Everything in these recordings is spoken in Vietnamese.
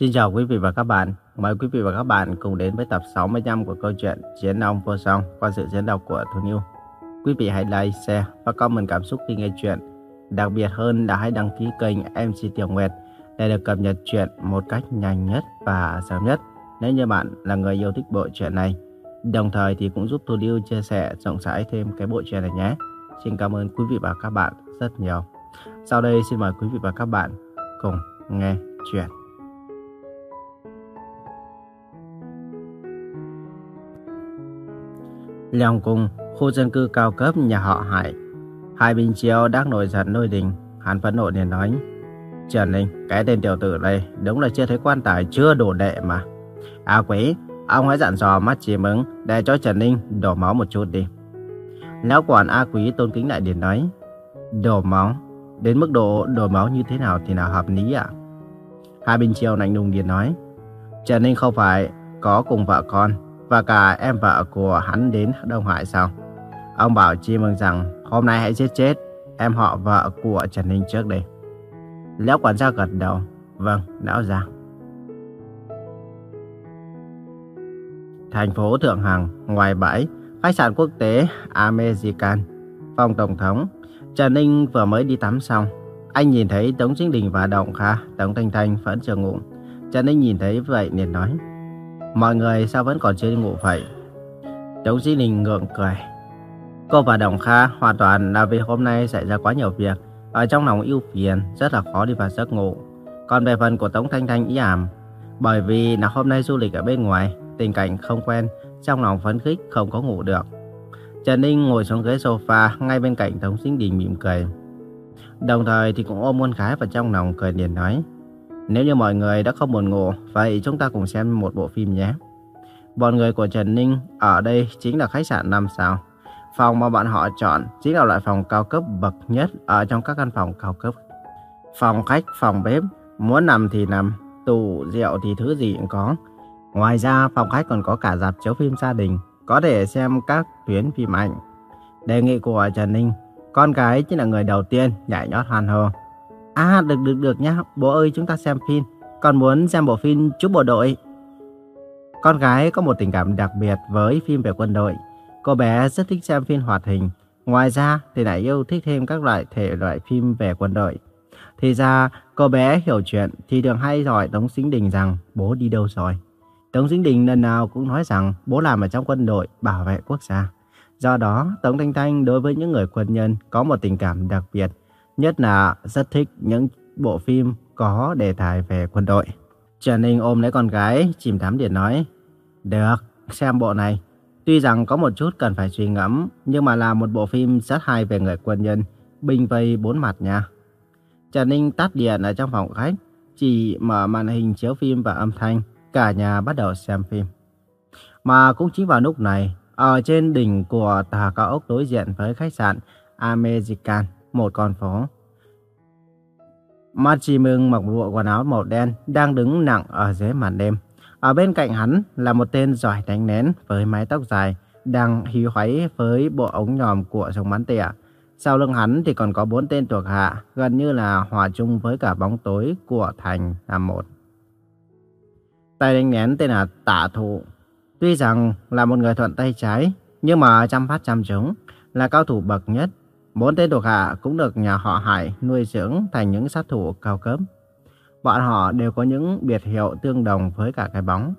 Xin chào quý vị và các bạn. Mời quý vị và các bạn cùng đến với tập 65 của câu chuyện Chiến ông Vô Song qua sự diễn đọc của Thu Nhiêu. Quý vị hãy like, share và comment cảm xúc khi nghe chuyện. Đặc biệt hơn là hãy đăng ký kênh MC Tiểu Nguyệt để được cập nhật chuyện một cách nhanh nhất và sớm nhất nếu như bạn là người yêu thích bộ truyện này. Đồng thời thì cũng giúp Thu Lưu chia sẻ rộng rãi thêm cái bộ truyện này nhé. Xin cảm ơn quý vị và các bạn rất nhiều. Sau đây xin mời quý vị và các bạn cùng nghe chuyện. Làng cùng, khu dân cư cao cấp nhà họ Hải. Hải Bình Chiêu đang nổi giận nôi đình, hắn phẫn nộ liền nói. Trần Ninh, cái tên tiểu tử này đúng là chưa thấy quan tài chưa đổ đệ mà. À quý, ông hãy dặn dò mắt chìm ứng để cho Trần Ninh đổ máu một chút đi. Lão quản A Quý tôn kính lại liền nói. Đổ máu? Đến mức độ đổ máu như thế nào thì nào hợp lý ạ? À? Hai Bình Chiêu lạnh lùng liền nói. Trần Ninh không phải có cùng vợ con và cả em vợ của hắn đến Đông Hải sao? Ông bảo Chi Mừng rằng hôm nay hãy giết chết em họ vợ của Trần Ninh trước đây. Lão quản gia gật đầu. Vâng, lão gia. Thành phố Thượng Hằng, ngoài bãi, khách sạn quốc tế American, phòng tổng thống. Trần Ninh vừa mới đi tắm xong. Anh nhìn thấy Tống Chính Đình và Động Kha, Tống Thanh Thanh vẫn chưa ngủ. Trần Ninh nhìn thấy vậy liền nói. Mọi người sao vẫn còn chưa đi ngủ vậy? Tống Di Ninh ngượng cười. Cô và Đồng Kha hoàn toàn là vì hôm nay xảy ra quá nhiều việc. Ở trong lòng yêu phiền, rất là khó đi vào giấc ngủ. Còn về phần của Tống Thanh Thanh ý ảm, bởi vì là hôm nay du lịch ở bên ngoài, tình cảnh không quen, trong lòng phấn khích không có ngủ được. Trần Ninh ngồi xuống ghế sofa ngay bên cạnh Tống Sinh Đình mỉm cười. Đồng thời thì cũng ôm Muôn Khái vào trong lòng cười liền nói. Nếu như mọi người đã không buồn ngủ, vậy chúng ta cùng xem một bộ phim nhé. Bọn người của Trần Ninh ở đây chính là khách sạn 5 sao. Phòng mà bọn họ chọn chính là loại phòng cao cấp bậc nhất ở trong các căn phòng cao cấp. Phòng khách, phòng bếp, muốn nằm thì nằm, tủ, rượu thì thứ gì cũng có. Ngoài ra, phòng khách còn có cả dạp chiếu phim gia đình, có thể xem các tuyến phim ảnh. Đề nghị của Trần Ninh, con gái chính là người đầu tiên nhảy nhót hoàn hồ. À, được được được nhá, bố ơi chúng ta xem phim, con muốn xem bộ phim Chúc Bộ Đội. Con gái có một tình cảm đặc biệt với phim về quân đội. Cô bé rất thích xem phim hoạt hình. Ngoài ra thì lại yêu thích thêm các loại thể loại phim về quân đội. Thì ra cô bé hiểu chuyện thì thường hay hỏi Tống Sinh Đình rằng bố đi đâu rồi. Tống Sinh Đình lần nào cũng nói rằng bố làm ở trong quân đội bảo vệ quốc gia. Do đó, Tống Thanh Thanh đối với những người quân nhân có một tình cảm đặc biệt, nhất là rất thích những bộ phim có đề tài về quân đội. Trần Ninh ôm lấy con gái, chìm thắm điện nói, Được, xem bộ này. Tuy rằng có một chút cần phải suy ngẫm, nhưng mà là một bộ phim rất hay về người quân nhân, binh vây bốn mặt nha. Trần Ninh tắt điện ở trong phòng khách, chỉ mở màn hình chiếu phim và âm thanh, cả nhà bắt đầu xem phim. Mà cũng chính vào lúc này, ở trên đỉnh của tòa cao ốc đối diện với khách sạn American, một con phố. Mắt Chi Mưng mặc bộ quần áo màu đen đang đứng nặng ở dưới màn đêm. Ở bên cạnh hắn là một tên giỏi đánh nén với mái tóc dài, đang hí hoáy với bộ ống nhòm của súng bắn tỉa. Sau lưng hắn thì còn có bốn tên thuộc hạ, gần như là hòa chung với cả bóng tối của thành là một. Tay đánh nén tên là Tạ Thụ. Tuy rằng là một người thuận tay trái, nhưng mà chăm phát chăm trúng, là cao thủ bậc nhất. Bốn tên thuộc hạ cũng được nhà họ Hải nuôi dưỡng thành những sát thủ cao cấp. Bọn họ đều có những biệt hiệu tương đồng với cả cái bóng.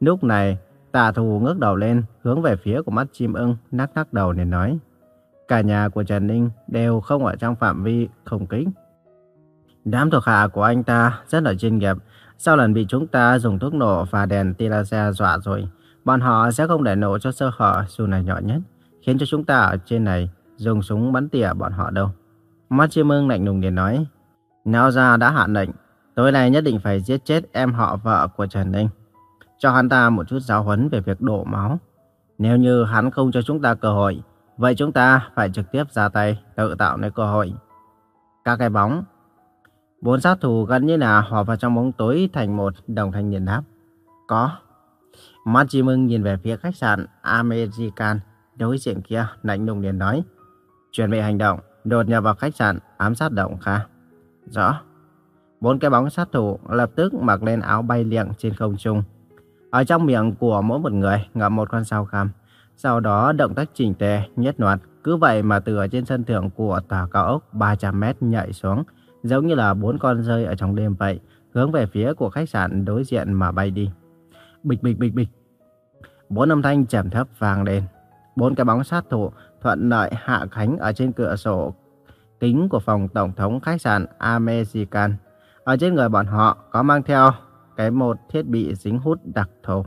Lúc này, tà Thù ngước đầu lên, hướng về phía của mắt chim ưng, nắc nắc đầu để nói. Cả nhà của Trần Ninh đều không ở trong phạm vi không kính. Đám thuộc hạ của anh ta rất là chuyên nghiệp. Sau lần bị chúng ta dùng thuốc nổ và đèn tia laser dọa rồi, bọn họ sẽ không để nổ cho sơ hở dù là nhỏ nhất, khiến cho chúng ta ở trên này dùng súng bắn tỉa bọn họ đâu. Mắt chim ưng lạnh lùng liền nói, Nào ra đã hạ lệnh, tối nay nhất định phải giết chết em họ vợ của Trần Ninh. Cho hắn ta một chút giáo huấn về việc đổ máu. Nếu như hắn không cho chúng ta cơ hội, vậy chúng ta phải trực tiếp ra tay, tự tạo nên cơ hội. Các cái bóng. Bốn sát thủ gần như là hòa vào trong bóng tối thành một đồng thanh nhìn đáp. Có. Mắt chim ưng nhìn về phía khách sạn American đối diện kia, lạnh lùng liền nói. Chuẩn bị hành động, đột nhập vào khách sạn, ám sát động Kha. Rõ. Bốn cái bóng sát thủ lập tức mặc lên áo bay liệng trên không trung. Ở trong miệng của mỗi một người ngậm một con sao kham. Sau đó động tác chỉnh tề, nhất loạt. Cứ vậy mà từ ở trên sân thượng của tòa cao ốc 300 mét nhảy xuống. Giống như là bốn con rơi ở trong đêm vậy. Hướng về phía của khách sạn đối diện mà bay đi. Bịch bịch bịch bịch. Bốn âm thanh trầm thấp vang lên. Bốn cái bóng sát thủ thuận lợi hạ cánh ở trên cửa sổ kính của phòng tổng thống khách sạn American. Ở trên người bọn họ có mang theo cái một thiết bị dính hút đặc thù.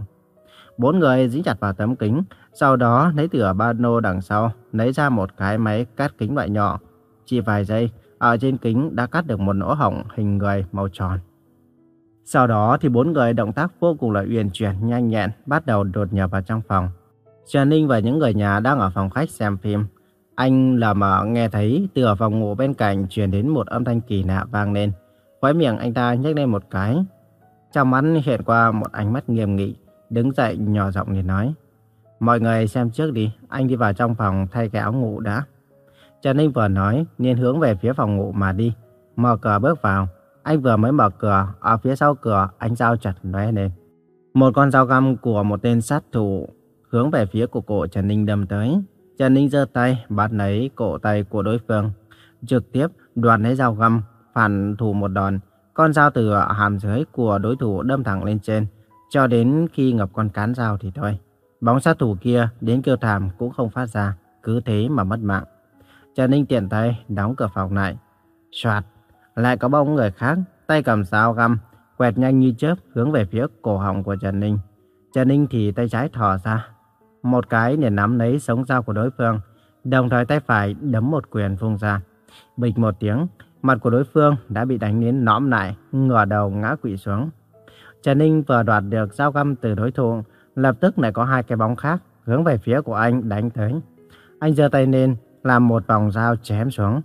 Bốn người dính chặt vào tấm kính, sau đó lấy từ ở ba lô đằng sau, lấy ra một cái máy cắt kính loại nhỏ. Chỉ vài giây, ở trên kính đã cắt được một lỗ hổng hình người màu tròn. Sau đó thì bốn người động tác vô cùng là uyển chuyển, nhanh nhẹn, bắt đầu đột nhập vào trong phòng. Trần Ninh và những người nhà đang ở phòng khách xem phim. Anh lờ mà nghe thấy từ ở phòng ngủ bên cạnh truyền đến một âm thanh kỳ lạ vang lên. Khóe miệng anh ta nhếch lên một cái. Trong mắt hiện qua một ánh mắt nghiêm nghị, đứng dậy nhỏ giọng liền nói. Mọi người xem trước đi, anh đi vào trong phòng thay cái áo ngủ đã. Trần Ninh vừa nói, nên hướng về phía phòng ngủ mà đi. Mở cửa bước vào, anh vừa mới mở cửa, ở phía sau cửa anh dao chặt lóe lên. Một con dao găm của một tên sát thủ hướng về phía của cổ Trần Ninh đâm tới. Trần Ninh giơ tay bắt lấy cổ tay của đối phương, trực tiếp đoạt lấy dao găm, phản thủ một đòn. Con dao từ hàm dưới của đối thủ đâm thẳng lên trên, cho đến khi ngập con cán dao thì thôi. Bóng sát thủ kia đến kêu thảm cũng không phát ra, cứ thế mà mất mạng. Trần Ninh tiện tay đóng cửa phòng lại. Xoạt, lại có bóng người khác, tay cầm dao găm, quẹt nhanh như chớp hướng về phía cổ họng của Trần Ninh. Trần Ninh thì tay trái thò ra, một cái để nắm lấy sống dao của đối phương, đồng thời tay phải đấm một quyền phun ra. Bịch một tiếng, mặt của đối phương đã bị đánh đến nõm lại, ngửa đầu ngã quỵ xuống. Trần Ninh vừa đoạt được dao găm từ đối thủ, lập tức lại có hai cái bóng khác hướng về phía của anh đánh tới. Anh giơ tay lên, làm một vòng dao chém xuống.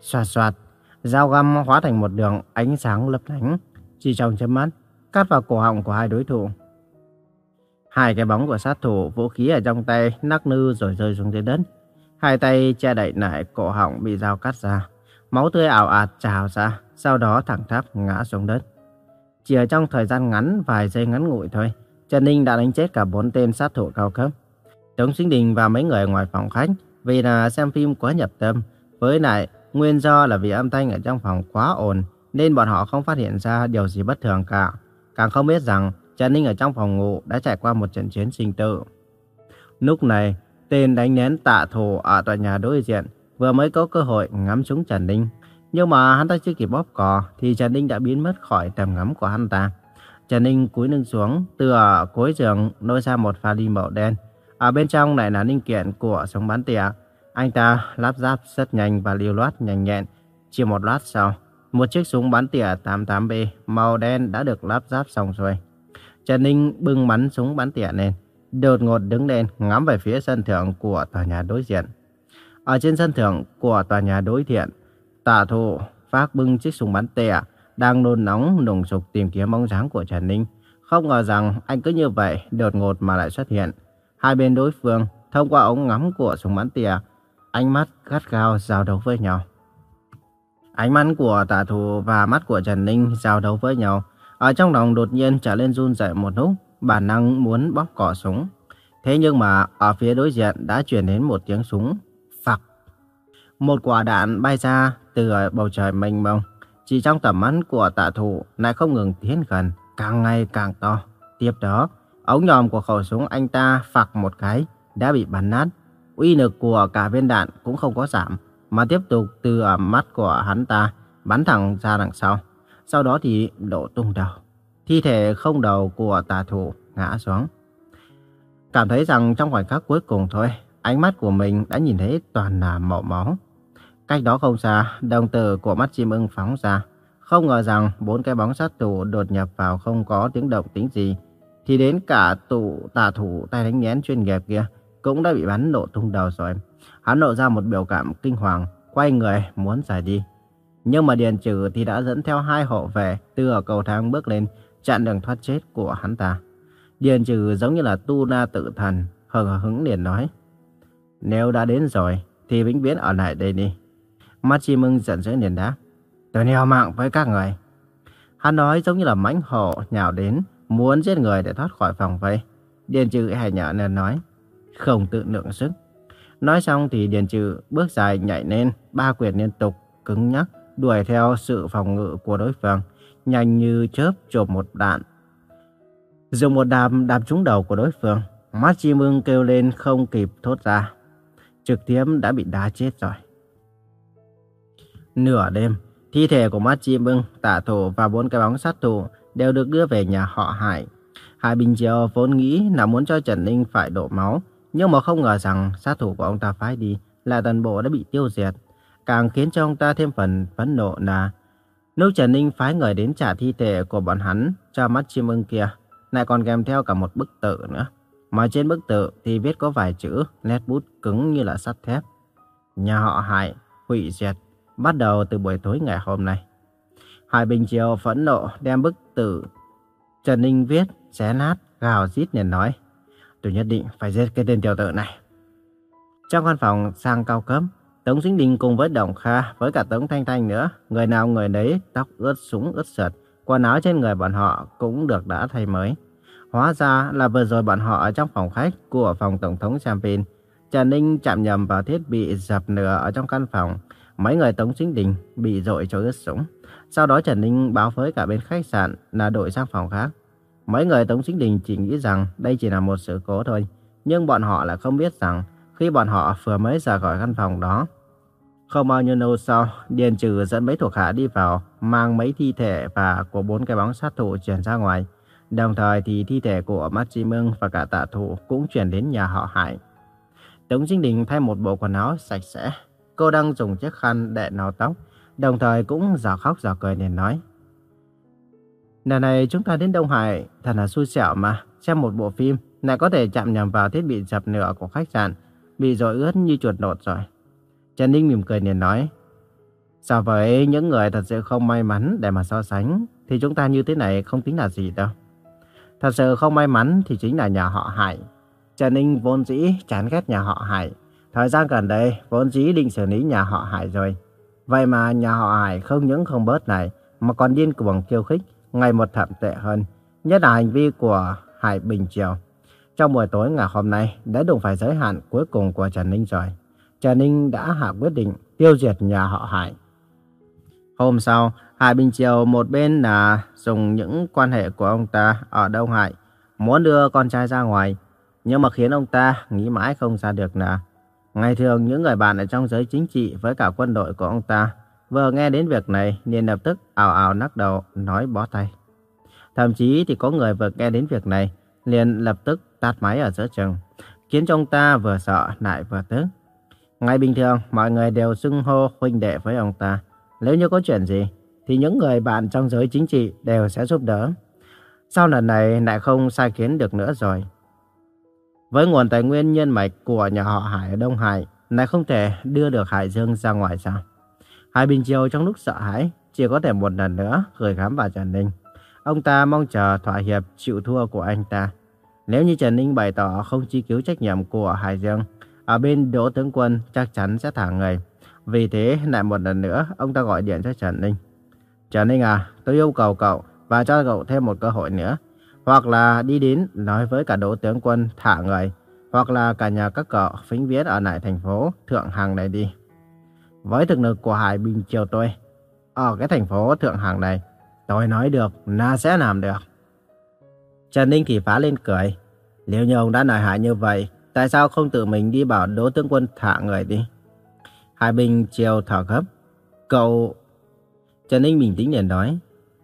Xoạt xoạt, dao găm hóa thành một đường ánh sáng lấp lánh, chỉ trong chớp mắt, cắt vào cổ họng của hai đối thủ. Hai cái bóng của sát thủ, vũ khí ở trong tay, nắc nư rồi rơi xuống dưới đất. Hai tay che đậy lại cổ họng bị dao cắt ra. Máu tươi ảo ạt trào ra, sau đó thẳng tháp ngã xuống đất. Chỉ ở trong thời gian ngắn, vài giây ngắn ngủi thôi, Trần Ninh đã đánh chết cả bốn tên sát thủ cao cấp. Tống Sinh Đình và mấy người ngoài phòng khách vì là xem phim quá nhập tâm. Với lại, nguyên do là vì âm thanh ở trong phòng quá ồn, nên bọn họ không phát hiện ra điều gì bất thường cả. Càng không biết rằng Trần Ninh ở trong phòng ngủ đã trải qua một trận chiến sinh tử. Lúc này, tên đánh nén tạ thù ở tòa nhà đối diện vừa mới có cơ hội ngắm trúng Trần Ninh. Nhưng mà hắn ta chưa kịp bóp cò thì Trần Ninh đã biến mất khỏi tầm ngắm của hắn ta. Trần Ninh cúi lưng xuống, từ ở cuối giường nôi ra một pha ly màu đen. Ở bên trong lại là linh kiện của súng bắn tỉa. Anh ta lắp ráp rất nhanh và liều loát nhanh nhẹn. Chỉ một lát sau, một chiếc súng bắn tỉa 88B màu đen đã được lắp ráp xong rồi. Trần Ninh bưng bắn súng bắn tỉa lên, đột ngột đứng lên ngắm về phía sân thượng của tòa nhà đối diện. Ở trên sân thượng của tòa nhà đối diện, tà thủ phát bưng chiếc súng bắn tỉa đang nôn nóng nùng sục tìm kiếm bóng dáng của Trần Ninh. Không ngờ rằng anh cứ như vậy đột ngột mà lại xuất hiện. Hai bên đối phương thông qua ống ngắm của súng bắn tỉa, ánh mắt gắt gao giao đấu với nhau. Ánh mắt của tà thủ và mắt của Trần Ninh giao đấu với nhau. Ở trong lòng đột nhiên trở lên run rẩy một lúc, bản năng muốn bóp cò súng. Thế nhưng mà ở phía đối diện đã truyền đến một tiếng súng phặc. Một quả đạn bay ra từ bầu trời mênh mông. Chỉ trong tầm mắt của tạ thủ lại không ngừng tiến gần, càng ngày càng to. Tiếp đó, ống nhòm của khẩu súng anh ta phặc một cái, đã bị bắn nát. Uy lực của cả viên đạn cũng không có giảm, mà tiếp tục từ mắt của hắn ta bắn thẳng ra đằng sau. Sau đó thì đổ tung đầu. Thi thể không đầu của tà thủ ngã xuống. Cảm thấy rằng trong khoảnh khắc cuối cùng thôi, ánh mắt của mình đã nhìn thấy toàn là màu máu. Cách đó không xa, đồng tử của mắt chim ưng phóng ra. Không ngờ rằng bốn cái bóng sát thủ đột nhập vào không có tiếng động tính gì. Thì đến cả tụ tà thủ tay đánh nhén chuyên nghiệp kia cũng đã bị bắn nổ tung đầu rồi. Hắn lộ ra một biểu cảm kinh hoàng, quay người muốn rời đi. Nhưng mà Điền Trừ thì đã dẫn theo hai hộ về từ ở cầu thang bước lên, chặn đường thoát chết của hắn ta. Điền Trừ giống như là tu na tự thần, hờ hứng liền nói. Nếu đã đến rồi, thì vĩnh viễn ở lại đây đi. Mắt Chi Mưng giận dữ liền đáp. Tôi neo mạng với các người. Hắn nói giống như là mãnh hổ nhào đến, muốn giết người để thoát khỏi phòng vây. Điền trừ hề nhở nên nói, không tự lượng sức. Nói xong thì Điền trừ bước dài nhảy lên, ba quyền liên tục, cứng nhắc, đuổi theo sự phòng ngự của đối phương, nhanh như chớp chộp một đạn. Dùng một đàm đạp trúng đầu của đối phương, mắt chim ưng kêu lên không kịp thốt ra. Trực tiếp đã bị đá chết rồi. Nửa đêm, thi thể của mắt chim ưng, tạ thủ và bốn cái bóng sát thủ đều được đưa về nhà họ Hải. Hải Bình Triều vốn nghĩ là muốn cho Trần Ninh phải đổ máu, nhưng mà không ngờ rằng sát thủ của ông ta phái đi là toàn bộ đã bị tiêu diệt. Càng khiến cho ông ta thêm phần phẫn nộ là lúc Trần Ninh phái người đến trả thi thể của bọn hắn cho mắt chim ưng kia, lại còn kèm theo cả một bức tự nữa. Mà trên bức tự thì viết có vài chữ nét bút cứng như là sắt thép. Nhà họ Hải hủy diệt bắt đầu từ buổi tối ngày hôm nay. Hải Bình Triều phẫn nộ đem bức tử Trần Ninh viết, xé nát, gào rít liền nói. Tôi nhất định phải giết cái tên tiểu tử này. Trong căn phòng sang cao cấp, Tống Sinh Đình cùng với Đồng Kha, với cả Tống Thanh Thanh nữa, người nào người nấy tóc ướt súng ướt sượt, quần áo trên người bọn họ cũng được đã thay mới. Hóa ra là vừa rồi bọn họ ở trong phòng khách của phòng Tổng thống Champagne. Trần Ninh chạm nhầm vào thiết bị dập lửa ở trong căn phòng. Mấy người Tống Sinh Đình bị dội cho ướt súng. Sau đó Trần Ninh báo với cả bên khách sạn là đổi sang phòng khác. Mấy người Tống Chính Đình chỉ nghĩ rằng đây chỉ là một sự cố thôi. Nhưng bọn họ lại không biết rằng khi bọn họ vừa mới ra khỏi căn phòng đó. Không bao nhiêu lâu sau, Điền Trừ dẫn mấy thuộc hạ đi vào, mang mấy thi thể và của bốn cái bóng sát thủ chuyển ra ngoài. Đồng thời thì thi thể của Mát Chi Mưng và cả tạ thủ cũng chuyển đến nhà họ Hải. Tống Chính Đình thay một bộ quần áo sạch sẽ. Cô đang dùng chiếc khăn để nào tóc, đồng thời cũng giả khóc giả cười nên nói. Lần này chúng ta đến Đông Hải, thật là xui xẻo mà, xem một bộ phim, lại có thể chạm nhầm vào thiết bị dập lửa của khách sạn, bị dội ướt như chuột nột rồi. Trần Ninh mỉm cười liền nói, so với những người thật sự không may mắn để mà so sánh, thì chúng ta như thế này không tính là gì đâu. Thật sự không may mắn thì chính là nhà họ Hải. Trần Ninh vốn dĩ chán ghét nhà họ Hải. Thời gian gần đây, vốn dĩ định xử lý nhà họ Hải rồi. Vậy mà nhà họ Hải không những không bớt này, mà còn điên cuồng khiêu khích, ngày một thậm tệ hơn. Nhất là hành vi của Hải Bình Triều. Trong buổi tối ngày hôm nay đã đụng phải giới hạn cuối cùng của Trần Ninh rồi. Trần Ninh đã hạ quyết định tiêu diệt nhà họ Hải. Hôm sau, Hải Bình Triều một bên là dùng những quan hệ của ông ta ở Đông Hải, muốn đưa con trai ra ngoài. Nhưng mà khiến ông ta nghĩ mãi không ra được là Ngày thường những người bạn ở trong giới chính trị với cả quân đội của ông ta vừa nghe đến việc này liền lập tức ảo ảo nắc đầu nói bó tay. Thậm chí thì có người vừa nghe đến việc này liền lập tức tắt máy ở giữa chừng, khiến cho ông ta vừa sợ lại vừa tức. Ngày bình thường mọi người đều xưng hô huynh đệ với ông ta. Nếu như có chuyện gì thì những người bạn trong giới chính trị đều sẽ giúp đỡ. Sau lần này lại không sai khiến được nữa rồi. Với nguồn tài nguyên nhân mạch của nhà họ Hải ở Đông Hải, lại không thể đưa được Hải Dương ra ngoài sao? Hải Bình Triều trong lúc sợ hãi, chỉ có thể một lần nữa gửi gắm vào Trần Ninh. Ông ta mong chờ thỏa hiệp chịu thua của anh ta. Nếu như Trần Ninh bày tỏ không chi cứu trách nhiệm của Hải Dương, ở bên Đỗ Tướng Quân chắc chắn sẽ thả người. Vì thế, lại một lần nữa, ông ta gọi điện cho Trần Ninh. Trần Ninh à, tôi yêu cầu cậu và cho cậu thêm một cơ hội nữa. Hoặc là đi đến nói với cả Đỗ Tướng Quân thả người, hoặc là cả nhà các cậu phính viết ở lại thành phố Thượng Hằng này đi. Với thực lực của Hải Bình Triều tôi, ở cái thành phố Thượng Hằng này, tôi nói được là sẽ làm được. Trần Ninh thì phá lên cười. Nếu như ông đã nổi hại như vậy, tại sao không tự mình đi bảo Đỗ Tướng Quân thả người đi? Hải Bình Triều thở gấp. Cậu... Trần Ninh bình tĩnh liền nói.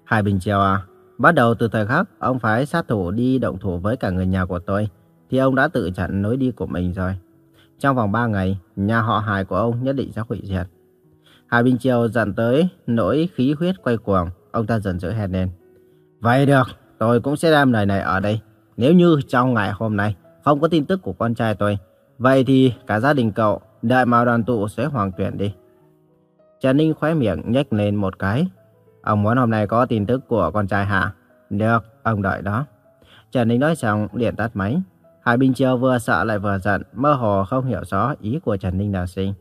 Hải Bình Triều à, bắt đầu từ thời khắc ông phái sát thủ đi động thủ với cả người nhà của tôi, thì ông đã tự chặn lối đi của mình rồi. Trong vòng 3 ngày, nhà họ Hải của ông nhất định sẽ hủy diệt. Hải Bình Triều dần tới nỗi khí huyết quay cuồng, ông ta dần dữ hét lên. Vậy được, tôi cũng sẽ đem lời này ở đây. Nếu như trong ngày hôm nay không có tin tức của con trai tôi, vậy thì cả gia đình cậu đợi mà đoàn tụ sẽ hoàng tuyển đi. Trần Ninh khóe miệng nhếch lên một cái. Ông muốn hôm nay có tin tức của con trai hả? Được, ông đợi đó. Trần Ninh nói xong liền tắt máy. Hải Bình Triều vừa sợ lại vừa giận, mơ hồ không hiểu rõ ý của Trần Ninh là gì.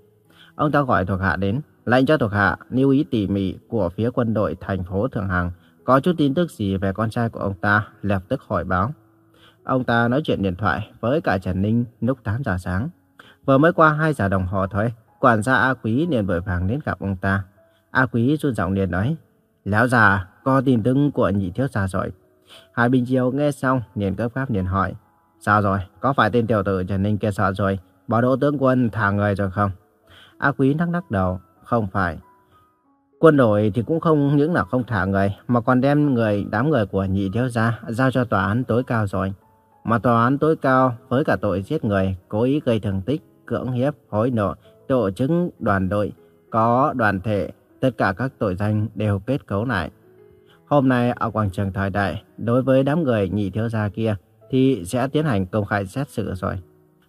Ông ta gọi thuộc hạ đến, lệnh cho thuộc hạ lưu ý tỉ mỉ của phía quân đội thành phố Thượng Hằng có chút tin tức gì về con trai của ông ta, lập tức hỏi báo. Ông ta nói chuyện điện thoại với cả Trần Ninh lúc 8 giờ sáng. Vừa mới qua 2 giờ đồng hồ thôi, quản gia A Quý liền vội vàng đến gặp ông ta. A Quý run giọng liền nói, Lão già, có tin tức của nhị thiếu gia rồi. Hai Bình Chiêu nghe xong, liền cấp gáp liền hỏi, Sao rồi, có phải tên tiểu tử Trần Ninh kia sợ rồi, bỏ đỗ tướng quân thả người rồi không? A Quý lắc lắc đầu, không phải. Quân đội thì cũng không những là không thả người, mà còn đem người đám người của nhị thiếu gia giao cho tòa án tối cao rồi. Mà tòa án tối cao với cả tội giết người, cố ý gây thương tích, cưỡng hiếp, hối lộ, tổ chức đoàn đội, có đoàn thể, tất cả các tội danh đều kết cấu lại. Hôm nay ở quảng trường thời đại, đối với đám người nhị thiếu gia kia thì sẽ tiến hành công khai xét xử rồi.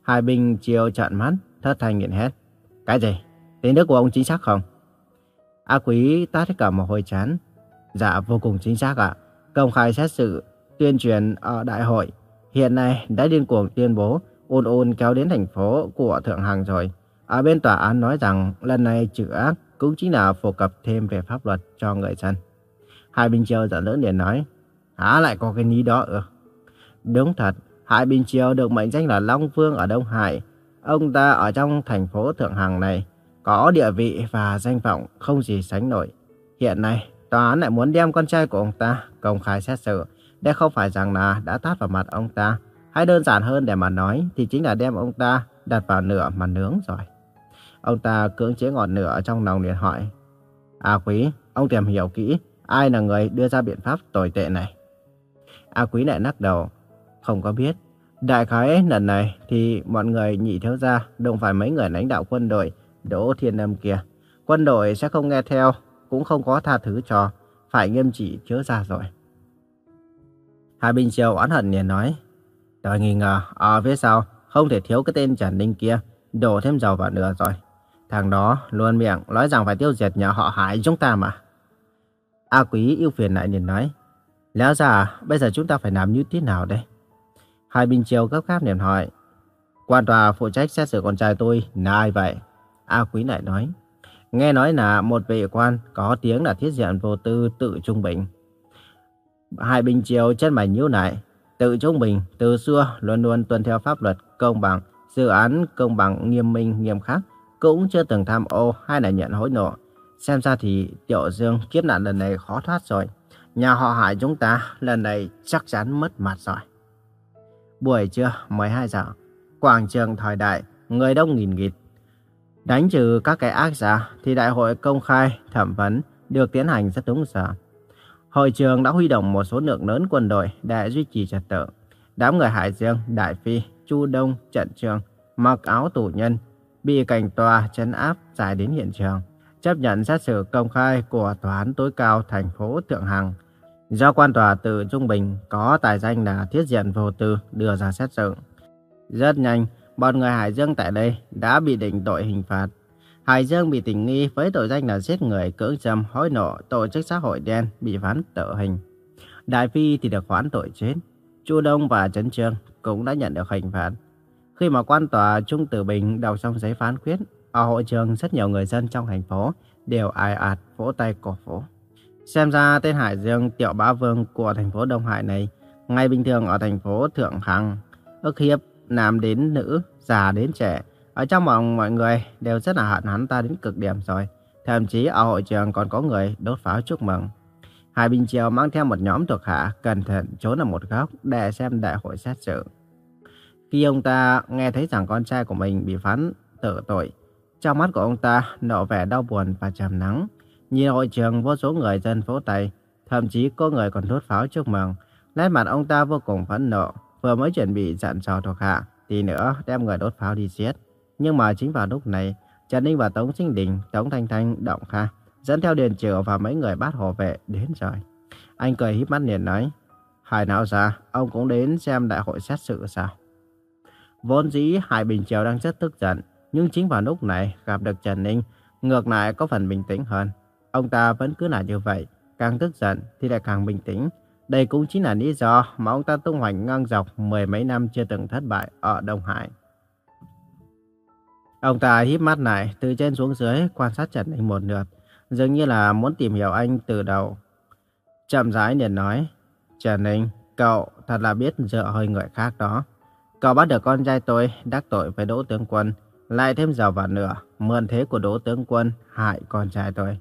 Hai binh chiều trợn mắt, thất thanh nghiện hết. Cái gì? Tên đức của ông chính xác không? A Quý tát hết cả một hồi chán. Dạ vô cùng chính xác ạ. Công khai xét xử, tuyên truyền ở đại hội. Hiện nay đã điên cuồng tuyên bố ôn ôn kéo đến thành phố của Thượng Hằng rồi. Ở bên tòa án nói rằng lần này trừ ác cũng chính là phổ cập thêm về pháp luật cho người dân. Hai Bình Chiêu giận lớn liền nói, há lại có cái ní đó ư? Đúng thật, Hải Bình Chiêu được mệnh danh là Long Vương ở Đông Hải. Ông ta ở trong thành phố Thượng Hằng này có địa vị và danh vọng không gì sánh nổi. Hiện nay, tòa án lại muốn đem con trai của ông ta công khai xét xử. Đây không phải rằng là đã tát vào mặt ông ta. Hay đơn giản hơn để mà nói thì chính là đem ông ta đặt vào nửa mà nướng rồi. Ông ta cưỡng chế ngọn lửa trong lòng liền hỏi. A Quý, ông tìm hiểu kỹ ai là người đưa ra biện pháp tồi tệ này. A Quý lại nắc đầu. Không có biết. Đại khái lần này thì mọi người nhị thiếu gia đụng phải mấy người lãnh đạo quân đội Đỗ Thiên Âm kia. Quân đội sẽ không nghe theo, cũng không có tha thứ cho, phải nghiêm trị chứa ra rồi. Hà Bình Triều oán hận liền nói, tôi nghi ngờ ở phía sau không thể thiếu cái tên Trần Ninh kia, đổ thêm dầu vào nữa rồi. Thằng đó luôn miệng nói rằng phải tiêu diệt nhà họ Hải chúng ta mà. A Quý yêu phiền lại liền nói, lẽ ra bây giờ chúng ta phải làm như thế nào đây? Hai Bình Triều gấp gáp liền hỏi, quan tòa phụ trách xét xử con trai tôi là ai vậy? A Quý lại nói, nghe nói là một vị quan có tiếng là thiết diện vô tư tự trung bình. Hai Bình Triều chân mày nhíu lại, tự trung bình từ xưa luôn luôn tuân theo pháp luật công bằng, dự án công bằng nghiêm minh nghiêm khắc, cũng chưa từng tham ô hay là nhận hối lộ. Xem ra thì Tiểu Dương kiếp nạn lần này khó thoát rồi. Nhà họ Hải chúng ta lần này chắc chắn mất mặt rồi. Buổi trưa 12 giờ, quảng trường thời đại, người đông nghìn nghịt. Đánh trừ các cái ác giả thì đại hội công khai thẩm vấn được tiến hành rất đúng giờ. Hội trường đã huy động một số lượng lớn quân đội để duy trì trật tự. Đám người Hải Dương, Đại Phi, Chu Đông, Trận Trường mặc áo tù nhân bị cảnh tòa chấn áp giải đến hiện trường, chấp nhận xét xử công khai của Tòa án tối cao thành phố Thượng Hằng. Do quan tòa tự Trung Bình có tài danh là thiết diện vô tư đưa ra xét xử. Rất nhanh, bọn người Hải Dương tại đây đã bị định tội hình phạt. Hải Dương bị tình nghi với tội danh là giết người, cưỡng dâm, hối nộ, tổ chức xã hội đen, bị phán tử hình. Đại Phi thì được khoán tội chết. Chu Đông và Trấn Trương cũng đã nhận được hình phạt. Khi mà quan tòa Trung Tử Bình đọc xong giấy phán quyết, ở hội trường rất nhiều người dân trong thành phố đều ai ạt vỗ tay cổ vũ. Xem ra tên Hải Dương Tiểu Bá Vương của thành phố Đông Hải này, ngày bình thường ở thành phố Thượng Hằng, ức hiếp nam đến nữ, già đến trẻ. Ở trong vòng mọi người đều rất là hận hắn ta đến cực điểm rồi. Thậm chí ở hội trường còn có người đốt pháo chúc mừng. Hải Bình Triều mang theo một nhóm thuộc hạ cẩn thận trốn ở một góc để xem đại hội xét xử. Khi ông ta nghe thấy rằng con trai của mình bị phán tử tội, trong mắt của ông ta nở vẻ đau buồn và trầm lắng. Nhìn hội trường vô số người dân vỗ tay, thậm chí có người còn đốt pháo chúc mừng. Nét mặt ông ta vô cùng phẫn nộ, vừa mới chuẩn bị dặn dò thuộc hạ, tí nữa đem người đốt pháo đi giết. Nhưng mà chính vào lúc này, Trần Ninh và Tống Sinh Đình, Tống Thanh Thanh, Động Kha dẫn theo Điền Triều và mấy người bát hộ vệ đến rồi. Anh cười híp mắt liền nói, Hải nào ra, ông cũng đến xem đại hội xét xử sao? Vốn dĩ Hải Bình Triều đang rất tức giận, nhưng chính vào lúc này gặp được Trần Ninh, ngược lại có phần bình tĩnh hơn. Ông ta vẫn cứ là như vậy, càng tức giận thì lại càng bình tĩnh. Đây cũng chính là lý do mà ông ta tung hoành ngang dọc mười mấy năm chưa từng thất bại ở Đông Hải. Ông ta híp mắt lại, từ trên xuống dưới quan sát Trần Ninh một lượt, dường như là muốn tìm hiểu anh từ đầu. Chậm rãi liền nói, Trần Ninh, cậu thật là biết dựa hơi người khác đó. Cậu bắt được con trai tôi đắc tội với Đỗ Tướng Quân, lại thêm giàu vào nửa, mượn thế của Đỗ Tướng Quân hại con trai tôi.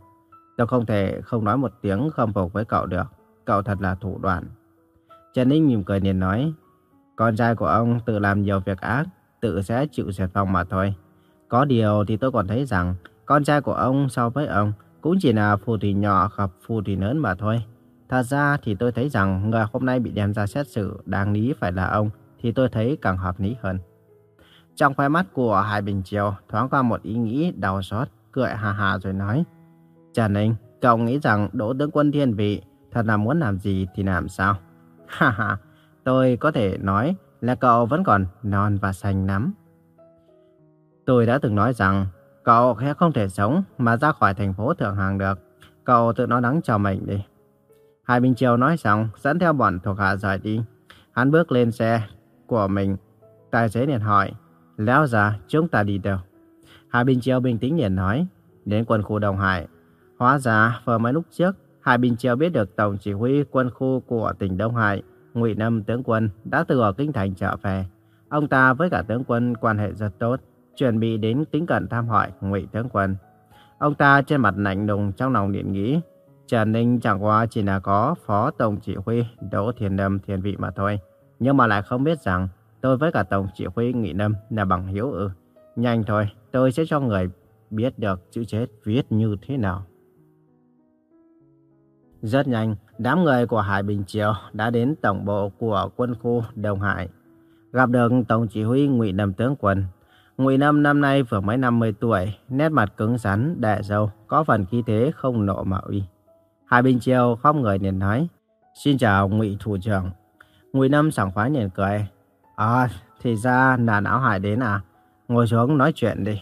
Tôi không thể không nói một tiếng không phục với cậu được. Cậu thật là thủ đoạn. Trần Ninh mỉm cười liền nói, con trai của ông tự làm nhiều việc ác, tự sẽ chịu sệt phong mà thôi. Có điều thì tôi còn thấy rằng con trai của ông so với ông cũng chỉ là phù thủy nhỏ gặp phù thủy lớn mà thôi. Thật ra thì tôi thấy rằng người hôm nay bị đem ra xét xử đáng lý phải là ông thì tôi thấy càng hợp lý hơn. Trong khoe mắt của Hải Bình Triều thoáng qua một ý nghĩ đau xót, cười hà hà rồi nói. Trần Ninh, cậu nghĩ rằng Đỗ Tướng Quân Thiên Vị thật là muốn làm gì thì làm sao? Ha ha, tôi có thể nói là cậu vẫn còn non và xanh lắm. Tôi đã từng nói rằng cậu sẽ không thể sống mà ra khỏi thành phố Thượng Hàng được. Cậu tự nói đắng cho mình đi. hai Bình Triều nói xong, dẫn theo bọn thuộc hạ rời đi. Hắn bước lên xe của mình. Tài xế liền hỏi, léo ra chúng ta đi đâu? hai Bình Triều bình tĩnh liền nói, đến quân khu Đồng Hải. Hóa ra, vừa mấy lúc trước, Hải Bình Triều biết được Tổng chỉ huy quân khu của tỉnh Đông Hải, Ngụy Nâm tướng quân đã từ ở Kinh Thành trở về. Ông ta với cả tướng quân quan hệ rất tốt, chuẩn bị đến tính cận thăm hỏi Ngụy tướng quân. Ông ta trên mặt lạnh lùng trong lòng điện nghĩ, Trần Ninh chẳng qua chỉ là có phó tổng chỉ huy Đỗ Thiền Lâm Thiền Vị mà thôi. Nhưng mà lại không biết rằng tôi với cả tổng chỉ huy Nghị Lâm là bằng hiếu ư. Nhanh thôi, tôi sẽ cho người biết được chữ chết viết như thế nào. Rất nhanh, đám người của Hải Bình Triều đã đến tổng bộ của quân khu Đông Hải. Gặp được Tổng chỉ huy Ngụy Nâm Tướng Quân. Ngụy Nâm năm nay vừa mới 50 tuổi, nét mặt cứng rắn, đẻ dâu, có phần khí thế không nộ mà uy. Hải Bình Triều không người liền nói, Xin chào Ngụy Thủ trưởng. Ngụy Nâm sảng khoái liền cười. À, thì ra là não Hải đến à? Ngồi xuống nói chuyện đi.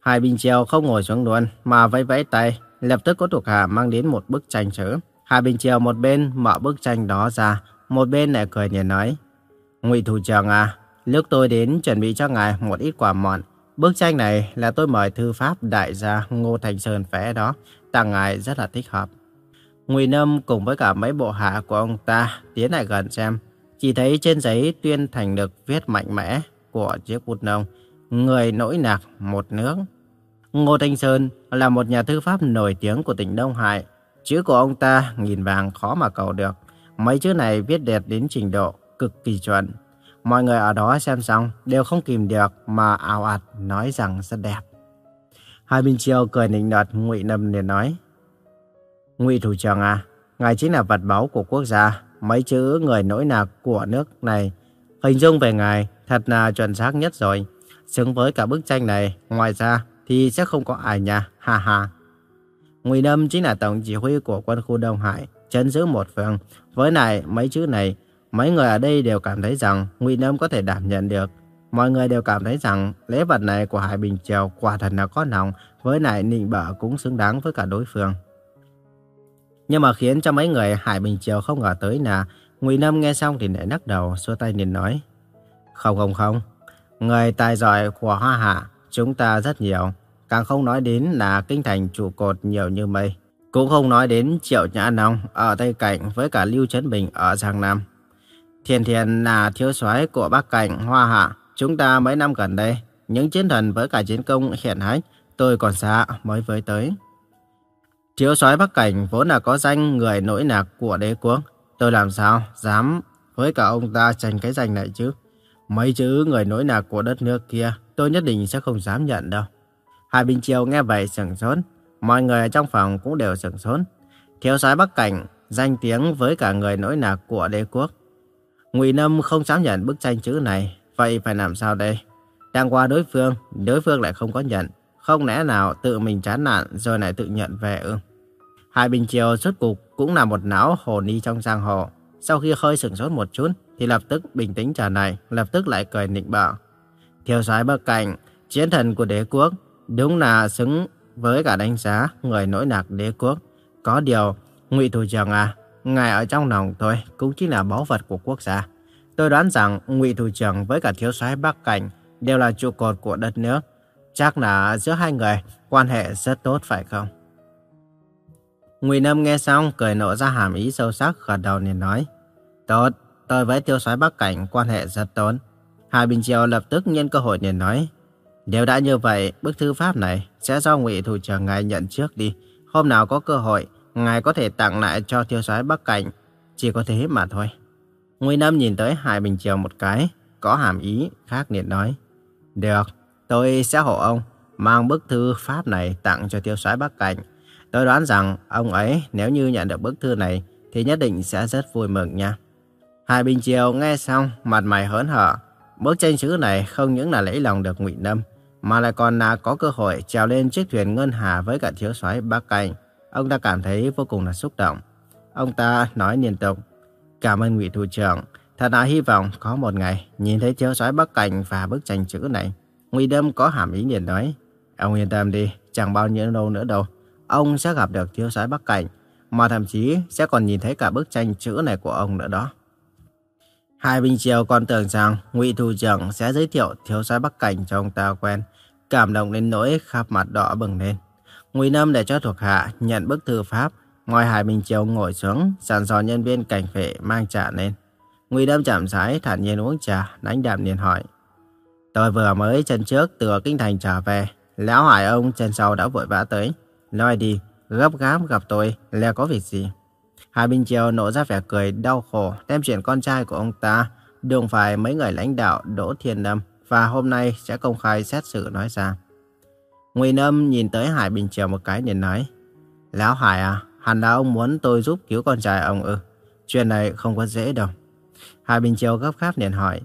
Hải Bình Triều không ngồi xuống luôn, mà vẫy vẫy tay, lập tức có thuộc hạ mang đến một bức tranh chữ. Hải Bình Triều một bên mở bức tranh đó ra, một bên lại cười nhẹ nói. Ngụy Thủ trưởng à, lúc tôi đến chuẩn bị cho ngài một ít quà mọn. Bức tranh này là tôi mời thư pháp đại gia Ngô Thành Sơn vẽ đó, tặng ngài rất là thích hợp. Ngụy Nâm cùng với cả mấy bộ hạ của ông ta tiến lại gần xem. Chỉ thấy trên giấy tuyên thành được viết mạnh mẽ của chiếc bút nông. Người nỗi nạc một nước. Ngô Thanh Sơn là một nhà thư pháp nổi tiếng của tỉnh Đông Hải. Chữ của ông ta nghìn vàng khó mà cầu được. Mấy chữ này viết đẹp đến trình độ cực kỳ chuẩn. Mọi người ở đó xem xong đều không kìm được mà ảo ạt nói rằng rất đẹp. Hai bên chiều cười nịnh nọt Ngụy Nâm liền nói. Ngụy Thủ trưởng à, ngài chính là vật báu của quốc gia. Mấy chữ người nỗi nạc của nước này. Hình dung về ngài thật là chuẩn xác nhất rồi. Xứng với cả bức tranh này. Ngoài ra thì sẽ không có ai nha. Ha ha. Ngụy Lâm chính là tổng chỉ huy của quân khu Đông Hải. Chấn giữ một phương. Với này mấy chữ này. Mấy người ở đây đều cảm thấy rằng Ngụy Lâm có thể đảm nhận được. Mọi người đều cảm thấy rằng lễ vật này của Hải Bình Triều quả thật là có lòng, với này nịnh bợ cũng xứng đáng với cả đối phương. Nhưng mà khiến cho mấy người Hải Bình Triều không ngờ tới là Ngụy Lâm nghe xong thì lại lắc đầu, xua tay liền nói. Không không không, người tài giỏi của Hoa Hạ chúng ta rất nhiều. Càng không nói đến là kinh thành trụ cột nhiều như mây. Cũng không nói đến Triệu Nhã Nông ở Tây cạnh với cả Lưu Trấn Bình ở Giang Nam. Thiền Thiền là thiếu soái của Bắc Cảnh, Hoa Hạ. Chúng ta mấy năm gần đây, những chiến thần với cả chiến công hiện hách, tôi còn xa mới với tới. Thiếu soái Bắc Cảnh vốn là có danh người nỗi nạc của đế quốc. Tôi làm sao dám với cả ông ta tranh cái danh này chứ. Mấy chữ người nỗi nạc của đất nước kia tôi nhất định sẽ không dám nhận đâu. Hai Bình Triều nghe vậy sửng sốt. Mọi người ở trong phòng cũng đều sửng sốt. Thiếu soái Bắc Cảnh danh tiếng với cả người nỗi nạc của đế quốc. Ngụy Nâm không dám nhận bức tranh chữ này. Vậy phải làm sao đây? Đang qua đối phương, đối phương lại không có nhận. Không lẽ nào tự mình chán nản rồi lại tự nhận về ư? Hai Bình Triều suốt cục cũng là một não hồ ni trong giang hồ. Sau khi hơi sửng sốt một chút thì lập tức bình tĩnh trở lại, lập tức lại cười nịnh bợ. Thiếu soái Bắc Cảnh, chiến thần của đế quốc, đúng là xứng với cả đánh giá người nỗi nạc đế quốc. Có điều, Ngụy Thủ trưởng à, ngài ở trong lòng tôi cũng chính là báu vật của quốc gia. Tôi đoán rằng Ngụy Thủ trưởng với cả thiếu soái Bắc Cảnh đều là trụ cột của đất nước. Chắc là giữa hai người quan hệ rất tốt phải không? Ngụy Nâm nghe xong cười nộ ra hàm ý sâu sắc gật đầu liền nói. Tốt, tôi với tiêu soái Bắc Cảnh quan hệ rất tốt. Hà Bình Triều lập tức nhân cơ hội liền nói. Nếu đã như vậy, bức thư pháp này sẽ do Ngụy Thủ trưởng ngài nhận trước đi. Hôm nào có cơ hội, ngài có thể tặng lại cho thiếu soái Bắc Cảnh. Chỉ có thế mà thôi. Ngụy Nâm nhìn tới Hải Bình Triều một cái, có hàm ý khác liền nói. Được, tôi sẽ hộ ông mang bức thư pháp này tặng cho tiêu soái Bắc Cảnh. Tôi đoán rằng ông ấy nếu như nhận được bức thư này thì nhất định sẽ rất vui mừng nha. Hải Bình Triều nghe xong, mặt mày hớn hở. Bức tranh chữ này không những là lấy lòng được Ngụy Nâm, mà lại còn là có cơ hội trèo lên chiếc thuyền ngân hà với cả thiếu soái Bắc Cảnh. Ông ta cảm thấy vô cùng là xúc động. Ông ta nói liên tục, cảm ơn Ngụy Thủ trưởng, thật là hy vọng có một ngày nhìn thấy thiếu soái Bắc Cảnh và bức tranh chữ này. Ngụy Đâm có hàm ý liền nói, ông yên tâm đi, chẳng bao nhiêu lâu nữa đâu, ông sẽ gặp được thiếu soái Bắc Cảnh, mà thậm chí sẽ còn nhìn thấy cả bức tranh chữ này của ông nữa đó. Hai Bình Triều còn tưởng rằng Ngụy Thủ trưởng sẽ giới thiệu thiếu soái Bắc Cảnh cho ông ta quen, cảm động đến nỗi khắp mặt đỏ bừng lên. Ngụy Nâm để cho thuộc hạ nhận bức thư pháp, ngoài Hải Bình Triều ngồi xuống, dàn dò nhân viên cảnh vệ mang trà lên. Ngụy Nâm chậm rãi thản nhiên uống trà, đánh đạm liền hỏi: "Tôi vừa mới chân trước từ kinh thành trở về, lão hải ông chân sau đã vội vã tới, nói đi, gấp gáp gặp tôi là có việc gì?" Hà Bình Triều nổ ra vẻ cười đau khổ, đem chuyện con trai của ông ta đụng phải mấy người lãnh đạo Đỗ Thiên Lâm và hôm nay sẽ công khai xét xử nói ra. Ngụy Lâm nhìn tới Hải Bình Triều một cái liền nói, Lão Hải à, hẳn là ông muốn tôi giúp cứu con trai ông ư. Chuyện này không có dễ đâu. Hải Bình Triều gấp gáp liền hỏi,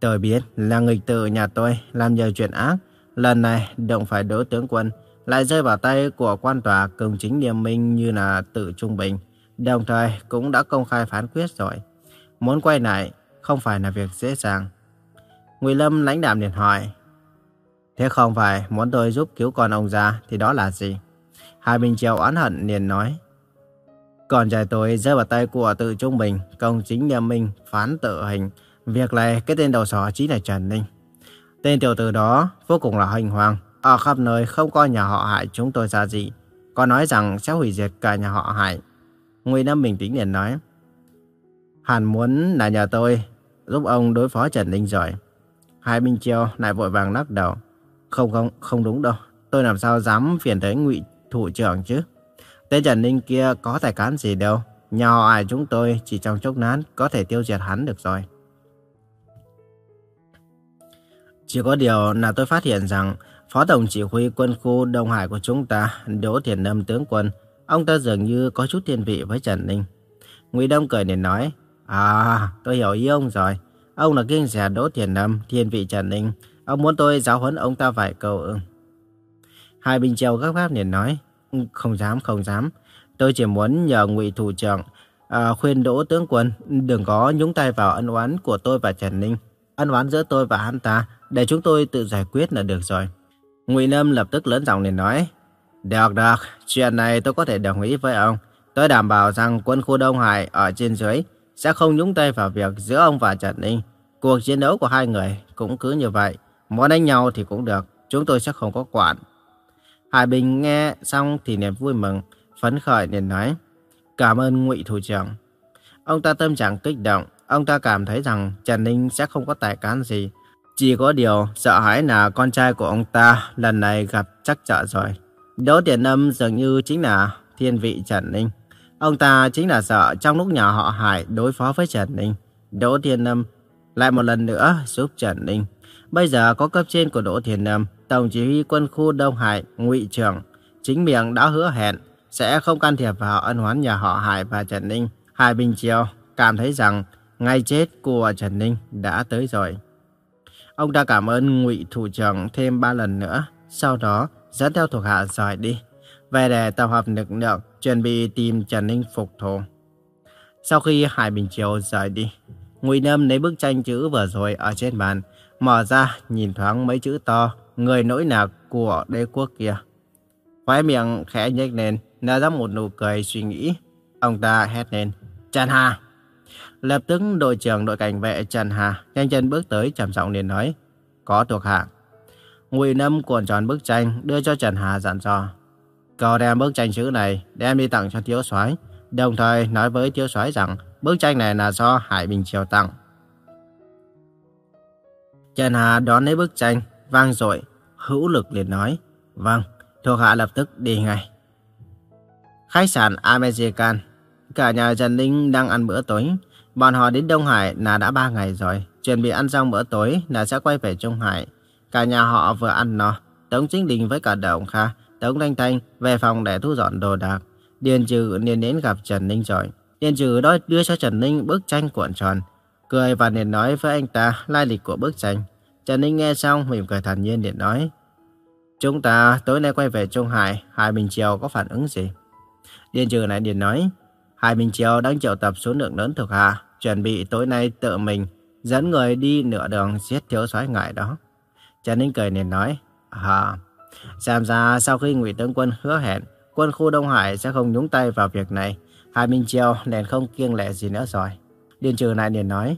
Tôi biết là nghịch tự nhà tôi làm nhiều chuyện ác, lần này động phải đỗ tướng quân, lại rơi vào tay của quan tòa công chính liên minh như là tự trung bình đồng thời cũng đã công khai phán quyết rồi. Muốn quay lại không phải là việc dễ dàng. Ngụy Lâm lãnh đạm liền hỏi, Thế không phải muốn tôi giúp cứu con ông ra thì đó là gì? Hai Bình Triều oán hận liền nói, còn trai tôi rơi vào tay của tự trung bình, công chính nhà minh, phán tự hình. Việc này cái tên đầu sỏ chính là Trần Ninh. Tên tiểu tử đó vô cùng là hình hoàng, ở khắp nơi không coi nhà họ hại chúng tôi ra gì. Còn nói rằng sẽ hủy diệt cả nhà họ hại. Ngụy Nam bình tĩnh liền nói. Hàn muốn là nhờ tôi giúp ông đối phó Trần Ninh rồi. Hai Minh Chiêu lại vội vàng lắc đầu. Không không, không đúng đâu. Tôi làm sao dám phiền tới Ngụy thủ trưởng chứ. Tên Trần Ninh kia có tài cán gì đâu. Nhà ai chúng tôi chỉ trong chốc nán có thể tiêu diệt hắn được rồi. Chỉ có điều là tôi phát hiện rằng Phó Tổng Chỉ huy quân khu Đông Hải của chúng ta, Đỗ Thiền Lâm tướng quân, Ông ta dường như có chút thiên vị với Trần Ninh. Ngụy Đông cười để nói, À, tôi hiểu ý ông rồi. Ông là kinh rẻ Đỗ Thiền Lâm, thiên vị Trần Ninh. Ông muốn tôi giáo huấn ông ta vài câu ư. Hai Bình Châu gấp gáp liền nói, ừ, Không dám, không dám. Tôi chỉ muốn nhờ Ngụy Thủ trưởng à, khuyên Đỗ Tướng Quân đừng có nhúng tay vào ân oán của tôi và Trần Ninh. Ân oán giữa tôi và hắn ta để chúng tôi tự giải quyết là được rồi. Ngụy Lâm lập tức lớn giọng liền nói, được, được, chuyện này tôi có thể đồng ý với ông. Tôi đảm bảo rằng quân khu Đông Hải ở trên dưới sẽ không nhúng tay vào việc giữa ông và Trần Ninh. Cuộc chiến đấu của hai người cũng cứ như vậy. Muốn đánh nhau thì cũng được, chúng tôi sẽ không có quản. Hải Bình nghe xong thì niềm vui mừng, phấn khởi liền nói. Cảm ơn Ngụy Thủ trưởng. Ông ta tâm trạng kích động, ông ta cảm thấy rằng Trần Ninh sẽ không có tài cán gì. Chỉ có điều sợ hãi là con trai của ông ta lần này gặp chắc trở rồi. Đỗ Tiền Âm dường như chính là thiên vị Trần Ninh. Ông ta chính là sợ trong lúc nhà họ Hải đối phó với Trần Ninh, Đỗ Thiên Âm lại một lần nữa giúp Trần Ninh. Bây giờ có cấp trên của Đỗ Thiên Âm, Tổng chỉ huy quân khu Đông Hải, Ngụy Trưởng, chính miệng đã hứa hẹn sẽ không can thiệp vào ân oán nhà họ Hải và Trần Ninh. Hải Bình Triều cảm thấy rằng ngày chết của Trần Ninh đã tới rồi. Ông ta cảm ơn Ngụy Thủ trưởng thêm ba lần nữa. Sau đó, dẫn theo thuộc hạ rời đi, về để tập hợp lực lượng, chuẩn bị tìm Trần Ninh phục thù. Sau khi Hải Bình Triều rời đi, Ngụy Nâm lấy bức tranh chữ vừa rồi ở trên bàn, mở ra nhìn thoáng mấy chữ to, người nỗi nạc của đế quốc kia. Khóe miệng khẽ nhếch lên, nở ra một nụ cười suy nghĩ. Ông ta hét lên, Trần Hà! Lập tức đội trưởng đội cảnh vệ Trần Hà nhanh chân bước tới trầm giọng liền nói, có thuộc hạ. Ngụy Nâm cuộn tròn bức tranh đưa cho Trần Hà dặn dò. Cậu đem bức tranh chữ này đem đi tặng cho thiếu soái, đồng thời nói với thiếu soái rằng bức tranh này là do Hải Bình Triều tặng. Trần Hà đón lấy bức tranh, vang dội, hữu lực liền nói, vâng, thuộc hạ lập tức đi ngay. Khách sạn American, cả nhà Trần Ninh đang ăn bữa tối. Bọn họ đến Đông Hải là đã ba ngày rồi, chuẩn bị ăn xong bữa tối là sẽ quay về Trung Hải. Cả nhà họ vừa ăn no, Tống Chính Đình với cả Đồng Kha, Tống Thanh Thanh về phòng để thu dọn đồ đạc. Điền Trừ liền đến gặp Trần Ninh rồi. Điền Trừ đó đưa cho Trần Ninh bức tranh cuộn tròn, cười và liền nói với anh ta lai lịch của bức tranh. Trần Ninh nghe xong mỉm cười thản nhiên liền nói, Chúng ta tối nay quay về Trung Hải, Hải Bình Triều có phản ứng gì? Điền Trừ lại liền nói, Hải Bình Triều đang triệu tập số lượng lớn thuộc hạ, chuẩn bị tối nay tự mình dẫn người đi nửa đường giết thiếu soái ngại đó. Trần Ninh cười nên nói, Hà, xem ra sau khi Ngụy Tướng Quân hứa hẹn, quân khu Đông Hải sẽ không nhúng tay vào việc này. Hải Minh Triều nên không kiêng lệ gì nữa rồi. Điền trừ lại liền nói,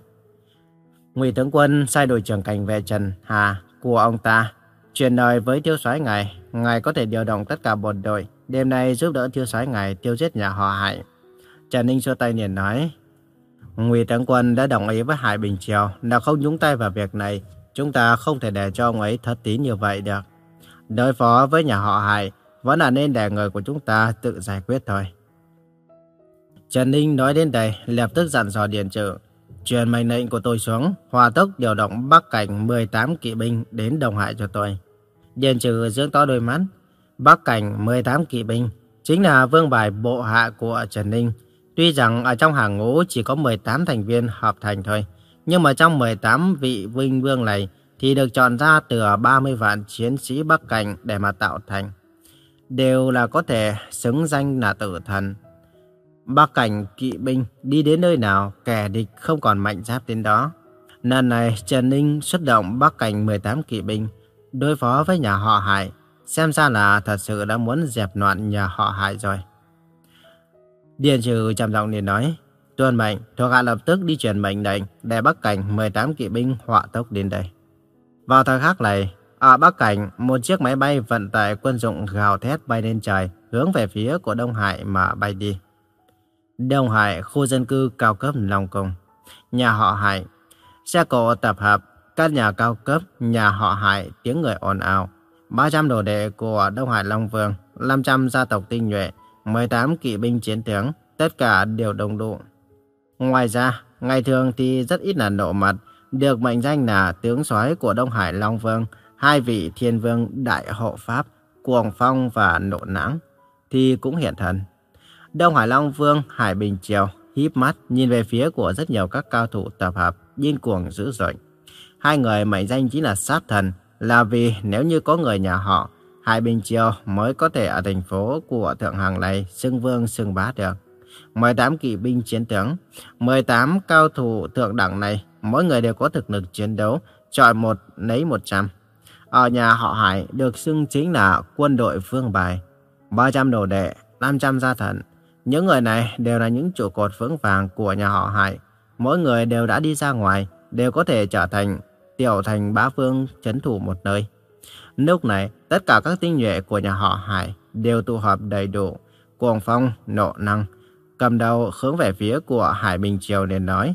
Ngụy Tướng Quân sai đội trưởng cảnh vệ Trần Hà của ông ta, truyền lời với thiếu soái ngài, ngài có thể điều động tất cả bộ đội, đêm nay giúp đỡ thiếu soái ngài tiêu diệt nhà họ Hải. Trần Ninh xua tay liền nói, Ngụy Tướng Quân đã đồng ý với Hải Bình Triều là không nhúng tay vào việc này, Chúng ta không thể để cho ông ấy thất tín như vậy được. Đối phó với nhà họ Hải, vẫn là nên để người của chúng ta tự giải quyết thôi. Trần Ninh nói đến đây, lập tức dặn dò Điền Trừ. Truyền mệnh lệnh của tôi xuống, hòa tốc điều động Bắc Cảnh 18 kỵ binh đến Đồng Hải cho tôi. Điền Trừ dưỡng to đôi mắt. Bắc Cảnh 18 kỵ binh chính là vương bài bộ hạ của Trần Ninh. Tuy rằng ở trong hàng ngũ chỉ có 18 thành viên hợp thành thôi, nhưng mà trong 18 vị vinh vương này thì được chọn ra từ 30 vạn chiến sĩ Bắc Cảnh để mà tạo thành. Đều là có thể xứng danh là tử thần. Bắc Cảnh kỵ binh đi đến nơi nào, kẻ địch không còn mạnh giáp đến đó. Lần này, Trần Ninh xuất động Bắc Cảnh 18 kỵ binh, đối phó với nhà họ Hải. Xem ra là thật sự đã muốn dẹp loạn nhà họ Hải rồi. Điền trừ trầm giọng liền nói. Tuân mệnh, thuộc hạ lập tức đi truyền mệnh lệnh để Bắc Cảnh 18 kỵ binh hỏa tốc đến đây. Vào thời khắc này, ở Bắc Cảnh, một chiếc máy bay vận tải quân dụng gào thét bay lên trời, hướng về phía của Đông Hải mà bay đi. Đông Hải, khu dân cư cao cấp Long Cung. Nhà họ Hải. Xe cộ tập hợp, các nhà cao cấp, nhà họ Hải, tiếng người ồn ào. 300 đồ đệ của Đông Hải Long Vương, 500 gia tộc tinh nhuệ, 18 kỵ binh chiến tướng, tất cả đều đồng đủ. Ngoài ra, ngày thường thì rất ít là nộ mặt, được mệnh danh là tướng soái của Đông Hải Long Vương, hai vị thiên vương đại hộ pháp, Cuồng Phong và Nộ Nãng, thì cũng hiện thân. Đông Hải Long Vương, Hải Bình Triều, híp mắt nhìn về phía của rất nhiều các cao thủ tập hợp, điên cuồng dữ dội. Hai người mệnh danh chính là sát thần, là vì nếu như có người nhà họ, Hải Bình Triều mới có thể ở thành phố của Thượng Hàng này xưng vương xưng bá được. 18 kỵ binh chiến tướng, 18 cao thủ thượng đẳng này, mỗi người đều có thực lực chiến đấu, chọi một lấy 100. Ở nhà họ Hải được xưng chính là quân đội phương bài, 300 đồ đệ, 500 gia thần. Những người này đều là những trụ cột vững vàng của nhà họ Hải. Mỗi người đều đã đi ra ngoài, đều có thể trở thành tiểu thành bá vương chấn thủ một nơi. Lúc này, tất cả các tinh nhuệ của nhà họ Hải đều tụ họp đầy đủ, cuồng phong, nộ năng, cầm đầu hướng về phía của Hải Bình Triều nên nói,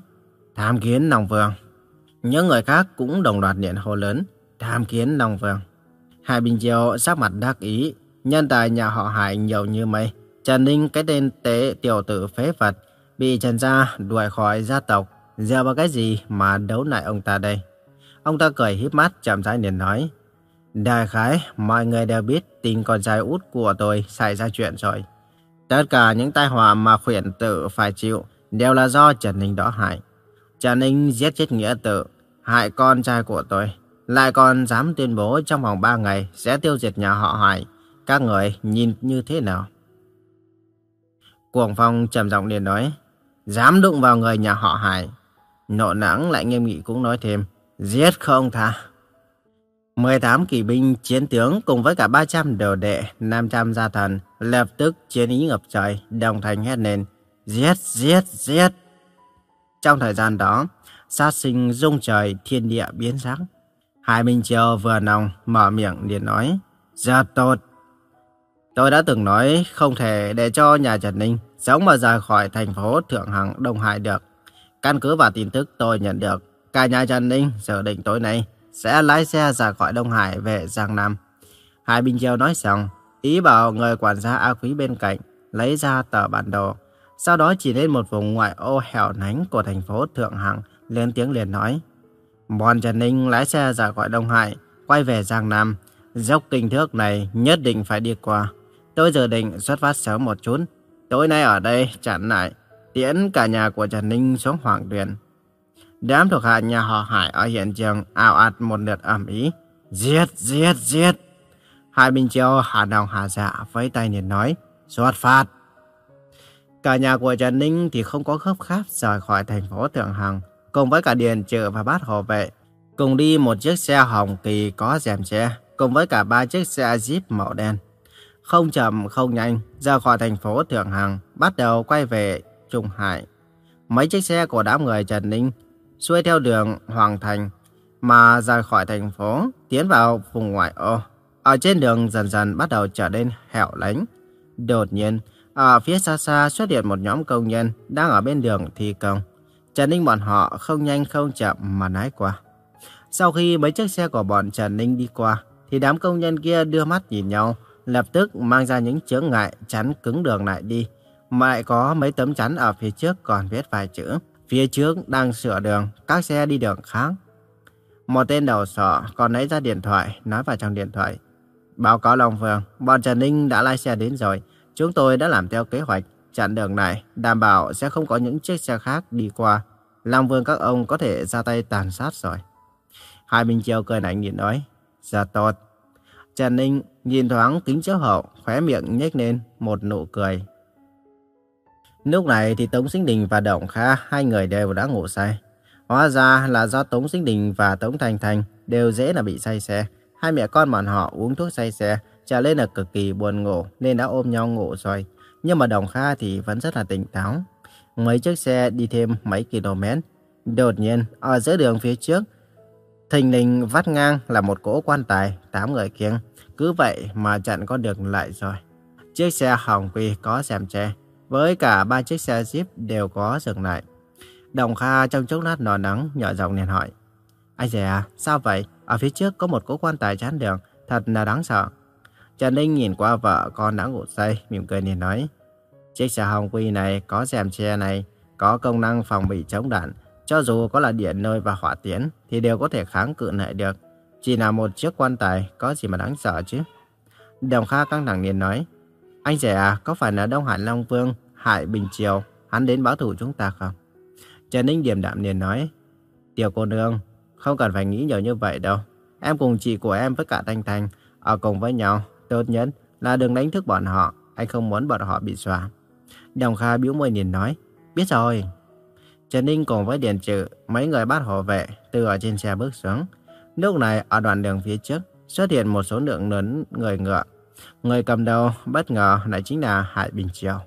tham kiến Long Vương. Những người khác cũng đồng loạt niệm hô lớn, tham kiến Long Vương. Hải Bình Triều sắc mặt đắc ý, nhân tài nhà họ Hải nhiều như mây. Trần Ninh cái tên tế tiểu tử phế vật, bị Trần Gia đuổi khỏi gia tộc, dựa vào cái gì mà đấu lại ông ta đây? Ông ta cười híp mắt chậm rãi liền nói, Đại khái, mọi người đều biết tình con trai út của tôi xảy ra chuyện rồi. Tất cả những tai họa mà khuyển tử phải chịu đều là do Trần Ninh đó hại. Trần Ninh giết chết nghĩa tử, hại con trai của tôi. Lại còn dám tuyên bố trong vòng 3 ngày sẽ tiêu diệt nhà họ Hải. Các người nhìn như thế nào? Cuồng Phong trầm giọng liền nói, dám đụng vào người nhà họ Hải. Nộ nắng lại nghiêm nghị cũng nói thêm, giết không tha. 18 kỵ binh chiến tướng cùng với cả 300 đồ đệ, 500 gia thần lập tức chiến ý ngập trời, đồng thanh hét lên, giết, giết, giết. Trong thời gian đó, sát sinh rung trời, thiên địa biến sắc. Hai Minh Triều vừa nòng, mở miệng liền nói, Giật tốt. Tôi đã từng nói không thể để cho nhà Trần Ninh sống mà rời khỏi thành phố Thượng Hằng Đông Hải được. Căn cứ vào tin tức tôi nhận được, cả nhà Trần Ninh dự định tối nay sẽ lái xe ra khỏi Đông Hải về Giang Nam. Hai Bình Chiêu nói xong, ý bảo người quản gia A Quý bên cạnh lấy ra tờ bản đồ. Sau đó chỉ lên một vùng ngoại ô hẻo lánh của thành phố Thượng Hằng, lên tiếng liền nói. Bọn Trần Ninh lái xe ra khỏi Đông Hải, quay về Giang Nam. Dốc kinh thước này nhất định phải đi qua. Tôi dự định xuất phát sớm một chút. Tối nay ở đây chặn lại, tiễn cả nhà của Trần Ninh xuống Hoàng Tuyền. Đám thuộc hạ nhà họ Hải ở hiện trường ảo ạt một lượt ầm ý. Giết, giết, giết. Hai Bình Châu hà đồng hà dạ với tay liền nói. Xuất phạt Cả nhà của Trần Ninh thì không có khớp kháp rời khỏi thành phố Thượng Hằng, cùng với cả Điền Trự và bát hộ vệ. Cùng đi một chiếc xe hồng kỳ có rèm che, cùng với cả ba chiếc xe Jeep màu đen. Không chậm không nhanh, ra khỏi thành phố Thượng Hằng, bắt đầu quay về Trung Hải. Mấy chiếc xe của đám người Trần Ninh xuôi theo đường Hoàng Thành mà ra khỏi thành phố, tiến vào vùng ngoại ô. Ở trên đường dần dần bắt đầu trở nên hẻo lánh. Đột nhiên, ở phía xa xa xuất hiện một nhóm công nhân đang ở bên đường thi công. Trần Ninh bọn họ không nhanh không chậm mà lái qua. Sau khi mấy chiếc xe của bọn Trần Ninh đi qua, thì đám công nhân kia đưa mắt nhìn nhau, lập tức mang ra những chướng ngại chắn cứng đường lại đi. Mà lại có mấy tấm chắn ở phía trước còn viết vài chữ. Phía trước đang sửa đường, các xe đi đường khác. Một tên đầu sọ còn lấy ra điện thoại, nói vào trong điện thoại. Báo cáo Long Phương, bọn Trần Ninh đã lái xe đến rồi. Chúng tôi đã làm theo kế hoạch, chặn đường này, đảm bảo sẽ không có những chiếc xe khác đi qua. Long Vương các ông có thể ra tay tàn sát rồi. Hai Minh Châu cười lạnh nhìn nói, Dạ tốt. Trần Ninh nhìn thoáng kính chiếu hậu, khóe miệng nhếch lên một nụ cười. Lúc này thì Tống Sinh Đình và Động Kha hai người đều đã ngủ say. Hóa ra là do Tống Sinh Đình và Tống Thành Thành đều dễ là bị say xe. Hai mẹ con bọn họ uống thuốc say xe, trở lên là cực kỳ buồn ngủ nên đã ôm nhau ngủ rồi. Nhưng mà Đồng Kha thì vẫn rất là tỉnh táo. Mấy chiếc xe đi thêm mấy km. Đột nhiên, ở giữa đường phía trước, thình lình vắt ngang là một cỗ quan tài, tám người kiêng. Cứ vậy mà chặn con đường lại rồi. Chiếc xe hỏng vì có xèm tre với cả ba chiếc xe Jeep đều có dừng lại. Đồng Kha trong chốc lát nò nắng nhỏ giọng liền hỏi. Anh dè à, sao vậy? Ở phía trước có một cỗ quan tài chắn đường, thật là đáng sợ. Trần Ninh nhìn qua vợ con đã ngủ say, mỉm cười liền nói. Chiếc xe hồng quy này có rèm che này, có công năng phòng bị chống đạn. Cho dù có là điện nơi và hỏa tiễn thì đều có thể kháng cự lại được. Chỉ là một chiếc quan tài có gì mà đáng sợ chứ. Đồng Kha căng thẳng liền nói. Anh rể à, có phải là Đông Hải Long Vương, Hải Bình Triều, hắn đến báo thù chúng ta không? Trần Ninh điềm đạm liền nói. Tiểu cô nương, không cần phải nghĩ nhiều như vậy đâu. Em cùng chị của em với cả Thanh Thanh ở cùng với nhau. Tốt nhất là đừng đánh thức bọn họ. Anh không muốn bọn họ bị xóa. Đồng Kha biếu môi nhìn nói. Biết rồi. Trần Ninh cùng với Điền Trự, mấy người bắt hộ vệ từ ở trên xe bước xuống. Lúc này ở đoạn đường phía trước xuất hiện một số lượng lớn người ngựa. Người cầm đầu bất ngờ lại chính là Hải Bình Triều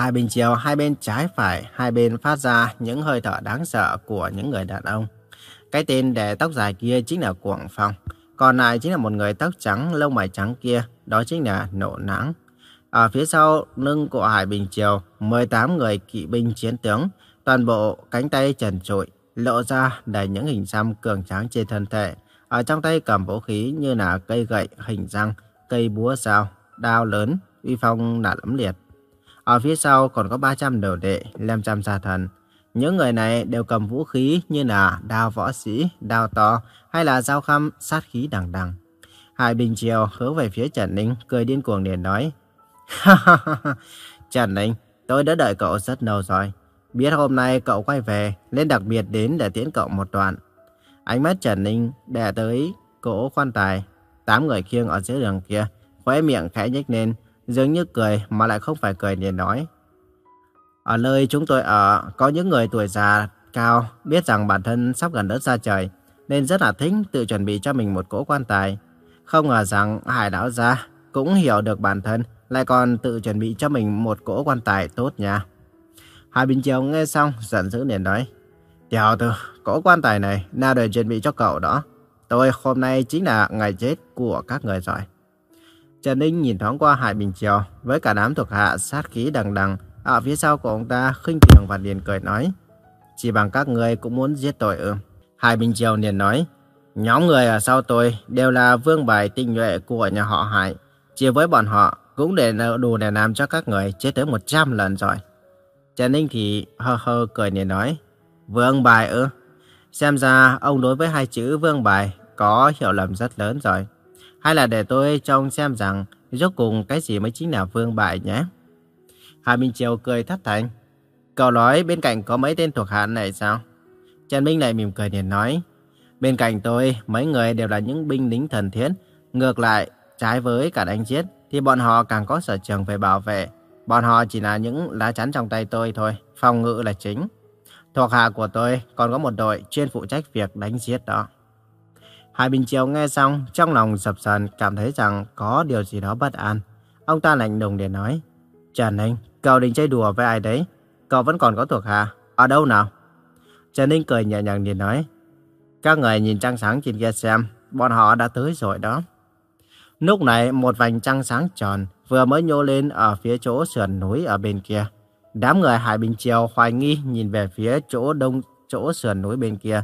hai Bình chiều hai bên trái phải, hai bên phát ra những hơi thở đáng sợ của những người đàn ông. Cái tên để tóc dài kia chính là Quảng Phong. Còn lại chính là một người tóc trắng, lông mày trắng kia, đó chính là Nộ Nắng. Ở phía sau lưng của Hải Bình Triều, 18 người kỵ binh chiến tướng, toàn bộ cánh tay trần trụi, lộ ra đầy những hình xăm cường tráng trên thân thể. Ở trong tay cầm vũ khí như là cây gậy, hình răng, cây búa sao, đao lớn, uy phong là lẫm liệt. Ở phía sau còn có 300 đầu đệ, 500 gia thần. Những người này đều cầm vũ khí như là đao võ sĩ, đao to hay là dao khăm sát khí đằng đằng. Hải Bình Triều hướng về phía Trần Ninh cười điên cuồng liền nói. Trần Ninh, tôi đã đợi cậu rất lâu rồi. Biết hôm nay cậu quay về nên đặc biệt đến để tiễn cậu một đoạn. Ánh mắt Trần Ninh đè tới cỗ quan tài. Tám người khiêng ở dưới đường kia, khóe miệng khẽ nhếch lên, dường như cười mà lại không phải cười liền nói. Ở nơi chúng tôi ở, có những người tuổi già, cao, biết rằng bản thân sắp gần đất ra trời, nên rất là thích tự chuẩn bị cho mình một cỗ quan tài. Không ngờ rằng hải đảo gia cũng hiểu được bản thân, lại còn tự chuẩn bị cho mình một cỗ quan tài tốt nha. Hải Bình Triều nghe xong, giận dữ liền nói. Tiểu tử, cỗ quan tài này, nào để chuẩn bị cho cậu đó. Tôi hôm nay chính là ngày chết của các người rồi. Trần Ninh nhìn thoáng qua Hải Bình Triều, với cả đám thuộc hạ sát khí đằng đằng, ở phía sau của ông ta khinh thường và liền cười nói. Chỉ bằng các người cũng muốn giết tôi ư. Hải Bình Triều liền nói. Nhóm người ở sau tôi đều là vương bài tinh nhuệ của nhà họ Hải. Chỉ với bọn họ cũng để đủ để làm cho các người chết tới 100 lần rồi. Trần Ninh thì hơ hơ cười liền nói. Vương bài ư? Xem ra ông đối với hai chữ vương bài có hiểu lầm rất lớn rồi. Hay là để tôi trông xem rằng rốt cùng cái gì mới chính là vương bại nhé. Hà Minh Triều cười thất thành. Cậu nói bên cạnh có mấy tên thuộc hạ này sao? Trần Minh lại mỉm cười liền nói. Bên cạnh tôi, mấy người đều là những binh lính thần thiết. Ngược lại, trái với cả đánh giết, thì bọn họ càng có sở trường về bảo vệ. Bọn họ chỉ là những lá chắn trong tay tôi thôi, phòng ngự là chính. Thuộc hạ của tôi còn có một đội chuyên phụ trách việc đánh giết đó. Hải Bình Triều nghe xong, trong lòng sập sần cảm thấy rằng có điều gì đó bất an. Ông ta lạnh lùng để nói, Trần Ninh, cậu định chơi đùa với ai đấy? Cậu vẫn còn có thuộc hạ, ở đâu nào? Trần Ninh cười nhẹ nhàng để nói, các người nhìn trăng sáng trên kia xem, bọn họ đã tới rồi đó. Lúc này, một vành trăng sáng tròn vừa mới nhô lên ở phía chỗ sườn núi ở bên kia. Đám người Hải Bình Triều hoài nghi nhìn về phía chỗ đông chỗ sườn núi bên kia.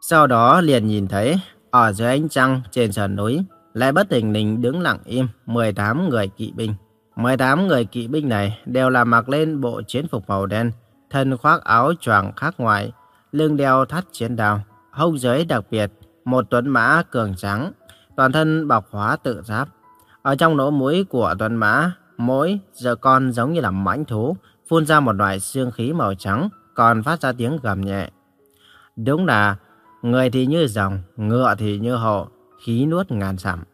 Sau đó liền nhìn thấy ở dưới ánh trăng trên sườn núi lại bất tình lình đứng lặng im 18 người kỵ binh. 18 người kỵ binh này đều là mặc lên bộ chiến phục màu đen, thân khoác áo choàng khác ngoài, lưng đeo thắt chiến đao, hông dưới đặc biệt một tuấn mã cường trắng, toàn thân bọc hóa tự giáp. Ở trong lỗ mũi của tuấn mã, mỗi giờ con giống như là mãnh thú, phun ra một loại xương khí màu trắng, còn phát ra tiếng gầm nhẹ. Đúng là người thì như rồng, ngựa thì như hổ, khí nuốt ngàn dặm.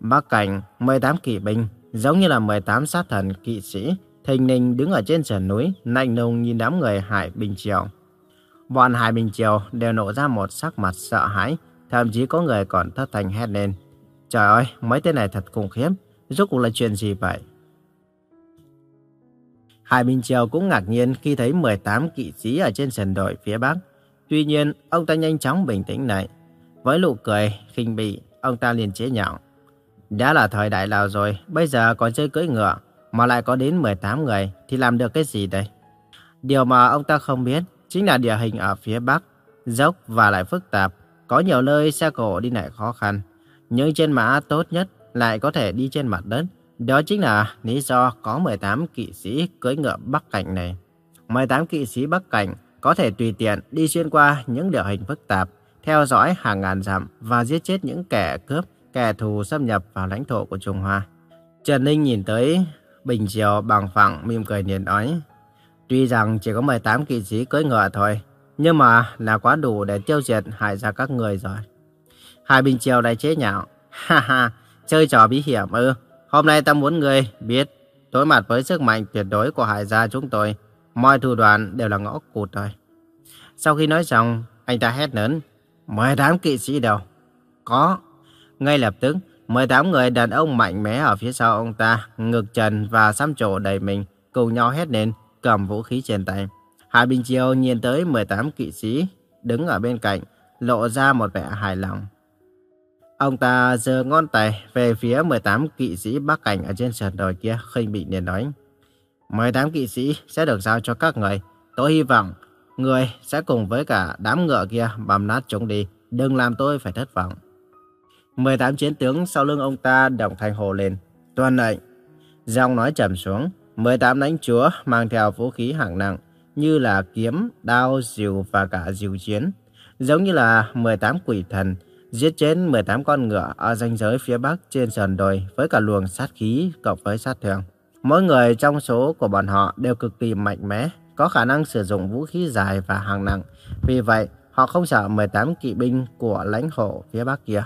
Bắc cảnh 18 kỵ binh, giống như là 18 sát thần kỵ sĩ, thình lình đứng ở trên sườn núi, lạnh lùng nhìn đám người Hải Bình Triều. Bọn Hải Bình Triều đều nổ ra một sắc mặt sợ hãi, thậm chí có người còn thất thanh hét lên. Trời ơi, mấy tên này thật khủng khiếp, rốt cuộc là chuyện gì vậy? Hải Bình Triều cũng ngạc nhiên khi thấy 18 kỵ sĩ ở trên sườn đồi phía bắc. Tuy nhiên, ông ta nhanh chóng bình tĩnh lại. Với nụ cười, khinh bỉ, ông ta liền chế nhạo. Đã là thời đại nào rồi, bây giờ còn chơi cưỡi ngựa, mà lại có đến 18 người, thì làm được cái gì đây? Điều mà ông ta không biết, chính là địa hình ở phía bắc, dốc và lại phức tạp, có nhiều nơi xe cổ đi lại khó khăn. Nhưng trên mã tốt nhất lại có thể đi trên mặt đất, đó chính là lý do có 18 kỵ sĩ cưỡi ngựa Bắc Cảnh này. 18 kỵ sĩ Bắc Cảnh có thể tùy tiện đi xuyên qua những địa hình phức tạp, theo dõi hàng ngàn dặm và giết chết những kẻ cướp, kẻ thù xâm nhập vào lãnh thổ của Trung Hoa. Trần Ninh nhìn tới Bình Triều bằng phẳng mỉm cười liền nói. Tuy rằng chỉ có 18 kỵ sĩ cưỡi ngựa thôi, nhưng mà là quá đủ để tiêu diệt hại ra các người rồi. Hai Bình Triều lại chế nhạo. Ha ha, chơi trò bí hiểm ư. Hôm nay ta muốn người biết, đối mặt với sức mạnh tuyệt đối của hải gia chúng tôi, mọi thủ đoạn đều là ngõ cụt rồi. Sau khi nói xong, anh ta hét lớn, 18 kỵ sĩ đâu? Có. Ngay lập tức, 18 người đàn ông mạnh mẽ ở phía sau ông ta, ngực trần và xăm trổ đầy mình, cùng nhau hét lên, cầm vũ khí trên tay. Hạ Bình Chiêu nhìn tới 18 kỵ sĩ, đứng ở bên cạnh, lộ ra một vẻ hài lòng. Ông ta giơ ngón tay về phía 18 kỵ sĩ Bắc Cảnh ở trên sườn đồi kia khinh bị liền nói. 18 kỵ sĩ sẽ được giao cho các người. Tôi hy vọng người sẽ cùng với cả đám ngựa kia bầm nát chúng đi. Đừng làm tôi phải thất vọng. 18 chiến tướng sau lưng ông ta đồng thanh hồ lên. Tuân lệnh. Giọng nói trầm xuống. 18 lãnh chúa mang theo vũ khí hạng nặng như là kiếm, đao, diều và cả diều chiến. Giống như là 18 quỷ thần giết chết 18 con ngựa ở ranh giới phía bắc trên sườn đồi với cả luồng sát khí cộng với sát thương. Mỗi người trong số của bọn họ đều cực kỳ mạnh mẽ, có khả năng sử dụng vũ khí dài và hàng nặng. Vì vậy, họ không sợ 18 kỵ binh của lãnh thổ phía bắc kia.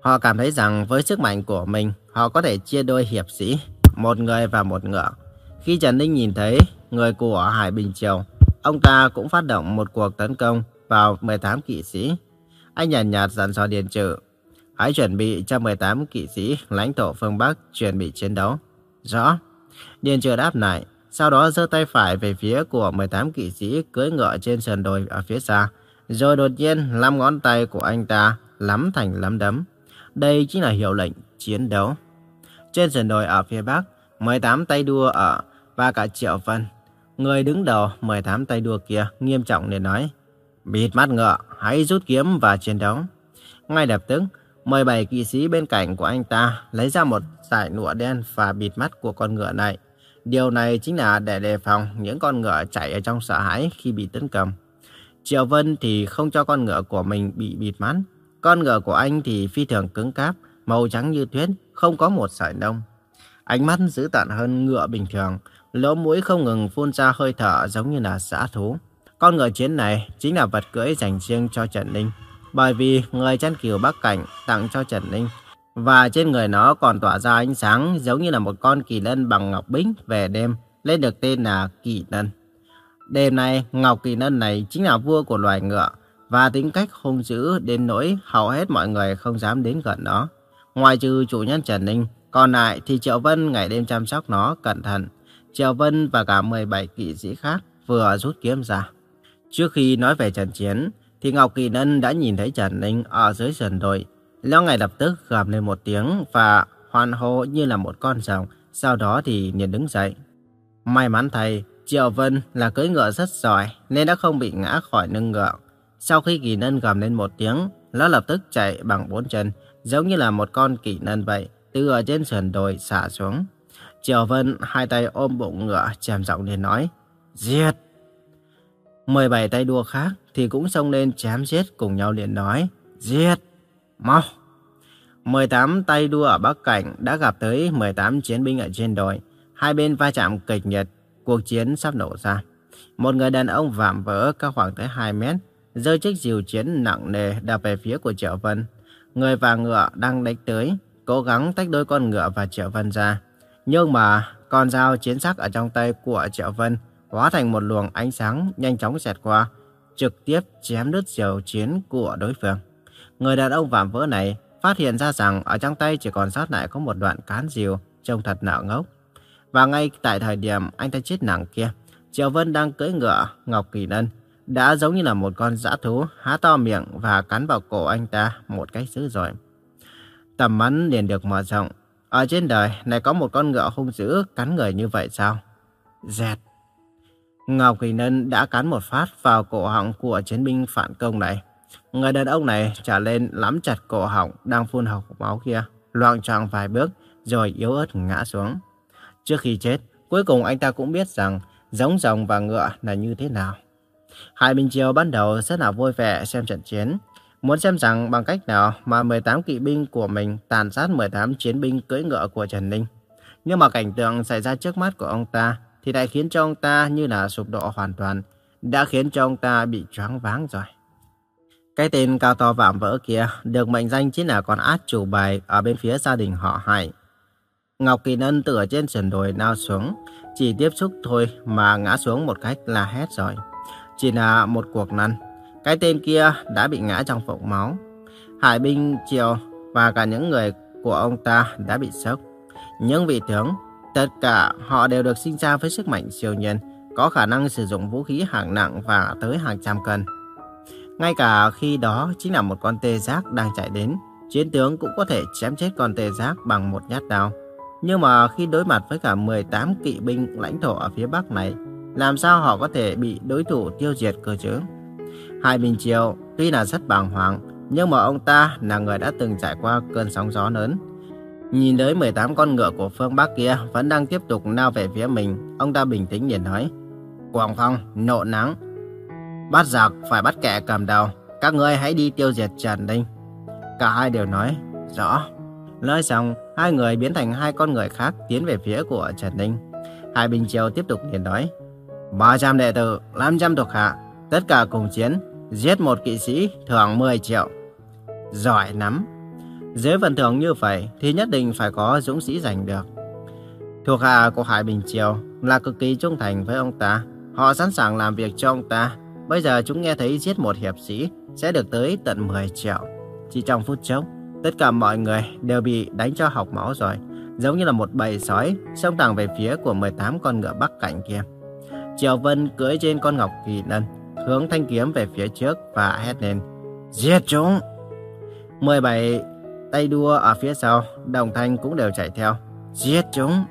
Họ cảm thấy rằng với sức mạnh của mình, họ có thể chia đôi hiệp sĩ, một người và một ngựa. Khi Trần Ninh nhìn thấy người của Hải Bình Triều, ông ta cũng phát động một cuộc tấn công vào 18 kỵ sĩ. Anh nhàn nhạt, nhạt dặn dò Điền Trừ, hãy chuẩn bị cho 18 kỵ sĩ lãnh thổ phương Bắc chuẩn bị chiến đấu. Rõ. Điền chưa đáp lại, sau đó giơ tay phải về phía của 18 kỵ sĩ cưỡi ngựa trên sườn đồi ở phía xa. Rồi đột nhiên, năm ngón tay của anh ta lắm thành lắm đấm. Đây chính là hiệu lệnh chiến đấu. Trên sườn đồi ở phía bắc, 18 tay đua ở và cả Triệu Vân. Người đứng đầu 18 tay đua kia nghiêm trọng để nói, bịt mắt ngựa, hãy rút kiếm và chiến đấu. Ngay lập tức, 17 kỵ sĩ bên cạnh của anh ta lấy ra một dải lụa đen và bịt mắt của con ngựa này. Điều này chính là để đề phòng những con ngựa chạy ở trong sợ hãi khi bị tấn công. Triệu Vân thì không cho con ngựa của mình bị bịt mắt. Con ngựa của anh thì phi thường cứng cáp, màu trắng như tuyết, không có một sợi lông. Ánh mắt dữ tợn hơn ngựa bình thường, lỗ mũi không ngừng phun ra hơi thở giống như là xã thú. Con ngựa chiến này chính là vật cưỡi dành riêng cho Trần Ninh, bởi vì người chăn kiều Bắc Cảnh tặng cho Trần Ninh. Và trên người nó còn tỏa ra ánh sáng giống như là một con kỳ lân bằng ngọc bích về đêm, lên được tên là kỳ lân. Đêm nay, Ngọc Kỳ Lân này chính là vua của loài ngựa và tính cách hung dữ đến nỗi hầu hết mọi người không dám đến gần nó. Ngoài trừ chủ nhân Trần Ninh, còn lại thì Triệu Vân ngày đêm chăm sóc nó cẩn thận. Triệu Vân và cả 17 kỵ sĩ khác vừa rút kiếm ra. Trước khi nói về trận chiến, thì Ngọc Kỳ Lân đã nhìn thấy Trần Ninh ở dưới sườn đồi. Lão ngay lập tức gầm lên một tiếng và hoan hô như là một con rồng, sau đó thì liền đứng dậy. May mắn thầy, Triệu Vân là cưỡi ngựa rất giỏi nên đã không bị ngã khỏi lưng ngựa. Sau khi kỳ nân gầm lên một tiếng, nó lập tức chạy bằng bốn chân, giống như là một con kỳ nân vậy, từ ở trên sườn đồi xả xuống. Triệu Vân hai tay ôm bụng ngựa, trầm giọng lên nói, Giết! 17 tay đua khác thì cũng xông lên chém giết cùng nhau liền nói, Giết! Mau! 18 tay đua ở Bắc Cảnh đã gặp tới 18 chiến binh ở trên đồi. Hai bên va chạm kịch liệt, cuộc chiến sắp nổ ra. Một người đàn ông vạm vỡ cao khoảng tới 2 mét, rơi chiếc diều chiến nặng nề đạp về phía của Triệu Vân. Người và ngựa đang đánh tới, cố gắng tách đôi con ngựa và Triệu Vân ra. Nhưng mà con dao chiến sắc ở trong tay của Triệu Vân hóa thành một luồng ánh sáng nhanh chóng xẹt qua, trực tiếp chém đứt diều chiến của đối phương. Người đàn ông vạm vỡ này phát hiện ra rằng ở trong tay chỉ còn sót lại có một đoạn cán diều trông thật nạo ngốc. Và ngay tại thời điểm anh ta chết nặng kia, Triệu Vân đang cưỡi ngựa Ngọc Kỳ Lân đã giống như là một con dã thú há to miệng và cắn vào cổ anh ta một cách dữ dội. Tầm mắt liền được mở rộng. Ở trên đời này có một con ngựa hung dữ cắn người như vậy sao? Dẹt. Ngọc Kỳ Nân đã cắn một phát vào cổ họng của chiến binh phản công này. Người đàn ông này trả lên lắm chặt cổ họng đang phun hộc máu kia, loạn choạng vài bước rồi yếu ớt ngã xuống. Trước khi chết, cuối cùng anh ta cũng biết rằng giống rồng và ngựa là như thế nào. Hai Bình Triều ban đầu rất là vui vẻ xem trận chiến. Muốn xem rằng bằng cách nào mà 18 kỵ binh của mình tàn sát 18 chiến binh cưỡi ngựa của Trần Ninh. Nhưng mà cảnh tượng xảy ra trước mắt của ông ta thì lại khiến cho ông ta như là sụp đổ hoàn toàn, đã khiến cho ông ta bị choáng váng rồi. Cái tên cao to vạm vỡ kia được mệnh danh chính là con át chủ bài ở bên phía gia đình họ Hải. Ngọc Kỳ Ân từ ở trên sườn đồi lao xuống, chỉ tiếp xúc thôi mà ngã xuống một cách là hết rồi. Chỉ là một cuộc năn, cái tên kia đã bị ngã trong phộng máu. Hải binh Triều và cả những người của ông ta đã bị sốc. Những vị tướng, tất cả họ đều được sinh ra với sức mạnh siêu nhân, có khả năng sử dụng vũ khí hạng nặng và tới hàng trăm cân. Ngay cả khi đó chính là một con tê giác đang chạy đến, chiến tướng cũng có thể chém chết con tê giác bằng một nhát đao. Nhưng mà khi đối mặt với cả 18 kỵ binh lãnh thổ ở phía Bắc này, làm sao họ có thể bị đối thủ tiêu diệt cơ chứ? Hai Bình Triều tuy là rất bàng hoàng, nhưng mà ông ta là người đã từng trải qua cơn sóng gió lớn. Nhìn tới 18 con ngựa của phương Bắc kia vẫn đang tiếp tục lao về phía mình, ông ta bình tĩnh liền nói. Quảng Phong, nộ nắng. Bắt giặc phải bắt kẻ cầm đầu, các ngươi hãy đi tiêu diệt Trần đinh Cả hai đều nói, rõ. Nói xong, hai người biến thành hai con người khác tiến về phía của Trần đinh Hai Bình Triều tiếp tục liền nói, 300 đệ tử, 500 thuộc hạ, tất cả cùng chiến, giết một kỵ sĩ, thưởng 10 triệu. Giỏi lắm. Dưới phần thưởng như vậy thì nhất định phải có dũng sĩ giành được. Thuộc hạ của Hải Bình Triều là cực kỳ trung thành với ông ta. Họ sẵn sàng làm việc cho ông ta. Bây giờ chúng nghe thấy giết một hiệp sĩ sẽ được tới tận 10 triệu. Chỉ trong phút chốc, Tất cả mọi người đều bị đánh cho học máu rồi, giống như là một bầy sói xông thẳng về phía của 18 con ngựa bắc cảnh kia. Triều Vân cưỡi trên con ngọc kỳ lân, hướng thanh kiếm về phía trước và hét lên, giết chúng! 17 tay đua ở phía sau, đồng thanh cũng đều chạy theo. Giết chúng!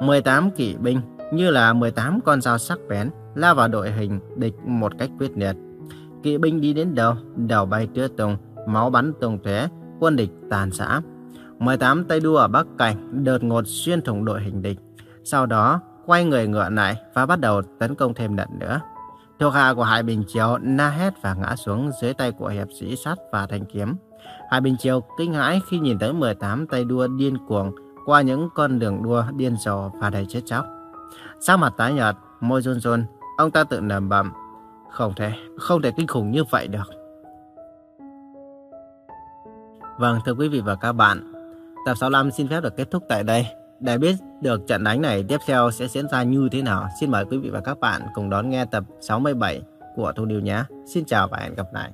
18 kỵ binh như là 18 con dao sắc bén lao vào đội hình địch một cách quyết liệt. Kỵ binh đi đến đâu, đầu bay tứa tung, máu bắn tung tóe, quân địch tàn rã. 18 tay đua ở bắc cảnh đợt ngột xuyên thủng đội hình địch. Sau đó, quay người ngựa lại và bắt đầu tấn công thêm lần nữa. Thuộc hạ của Hải Bình Chiếu na hét và ngã xuống dưới tay của hiệp sĩ sắt và thanh kiếm hai Bình Triều kinh hãi khi nhìn thấy 18 tay đua điên cuồng qua những con đường đua điên rồ và đầy chết chóc. Sắc mặt tái nhợt, môi run run, ông ta tự nầm bầm. Không thể, không thể kinh khủng như vậy được. Vâng, thưa quý vị và các bạn, tập 65 xin phép được kết thúc tại đây. Để biết được trận đánh này tiếp theo sẽ diễn ra như thế nào, xin mời quý vị và các bạn cùng đón nghe tập 67 của Thu Điều nhé. Xin chào và hẹn gặp lại.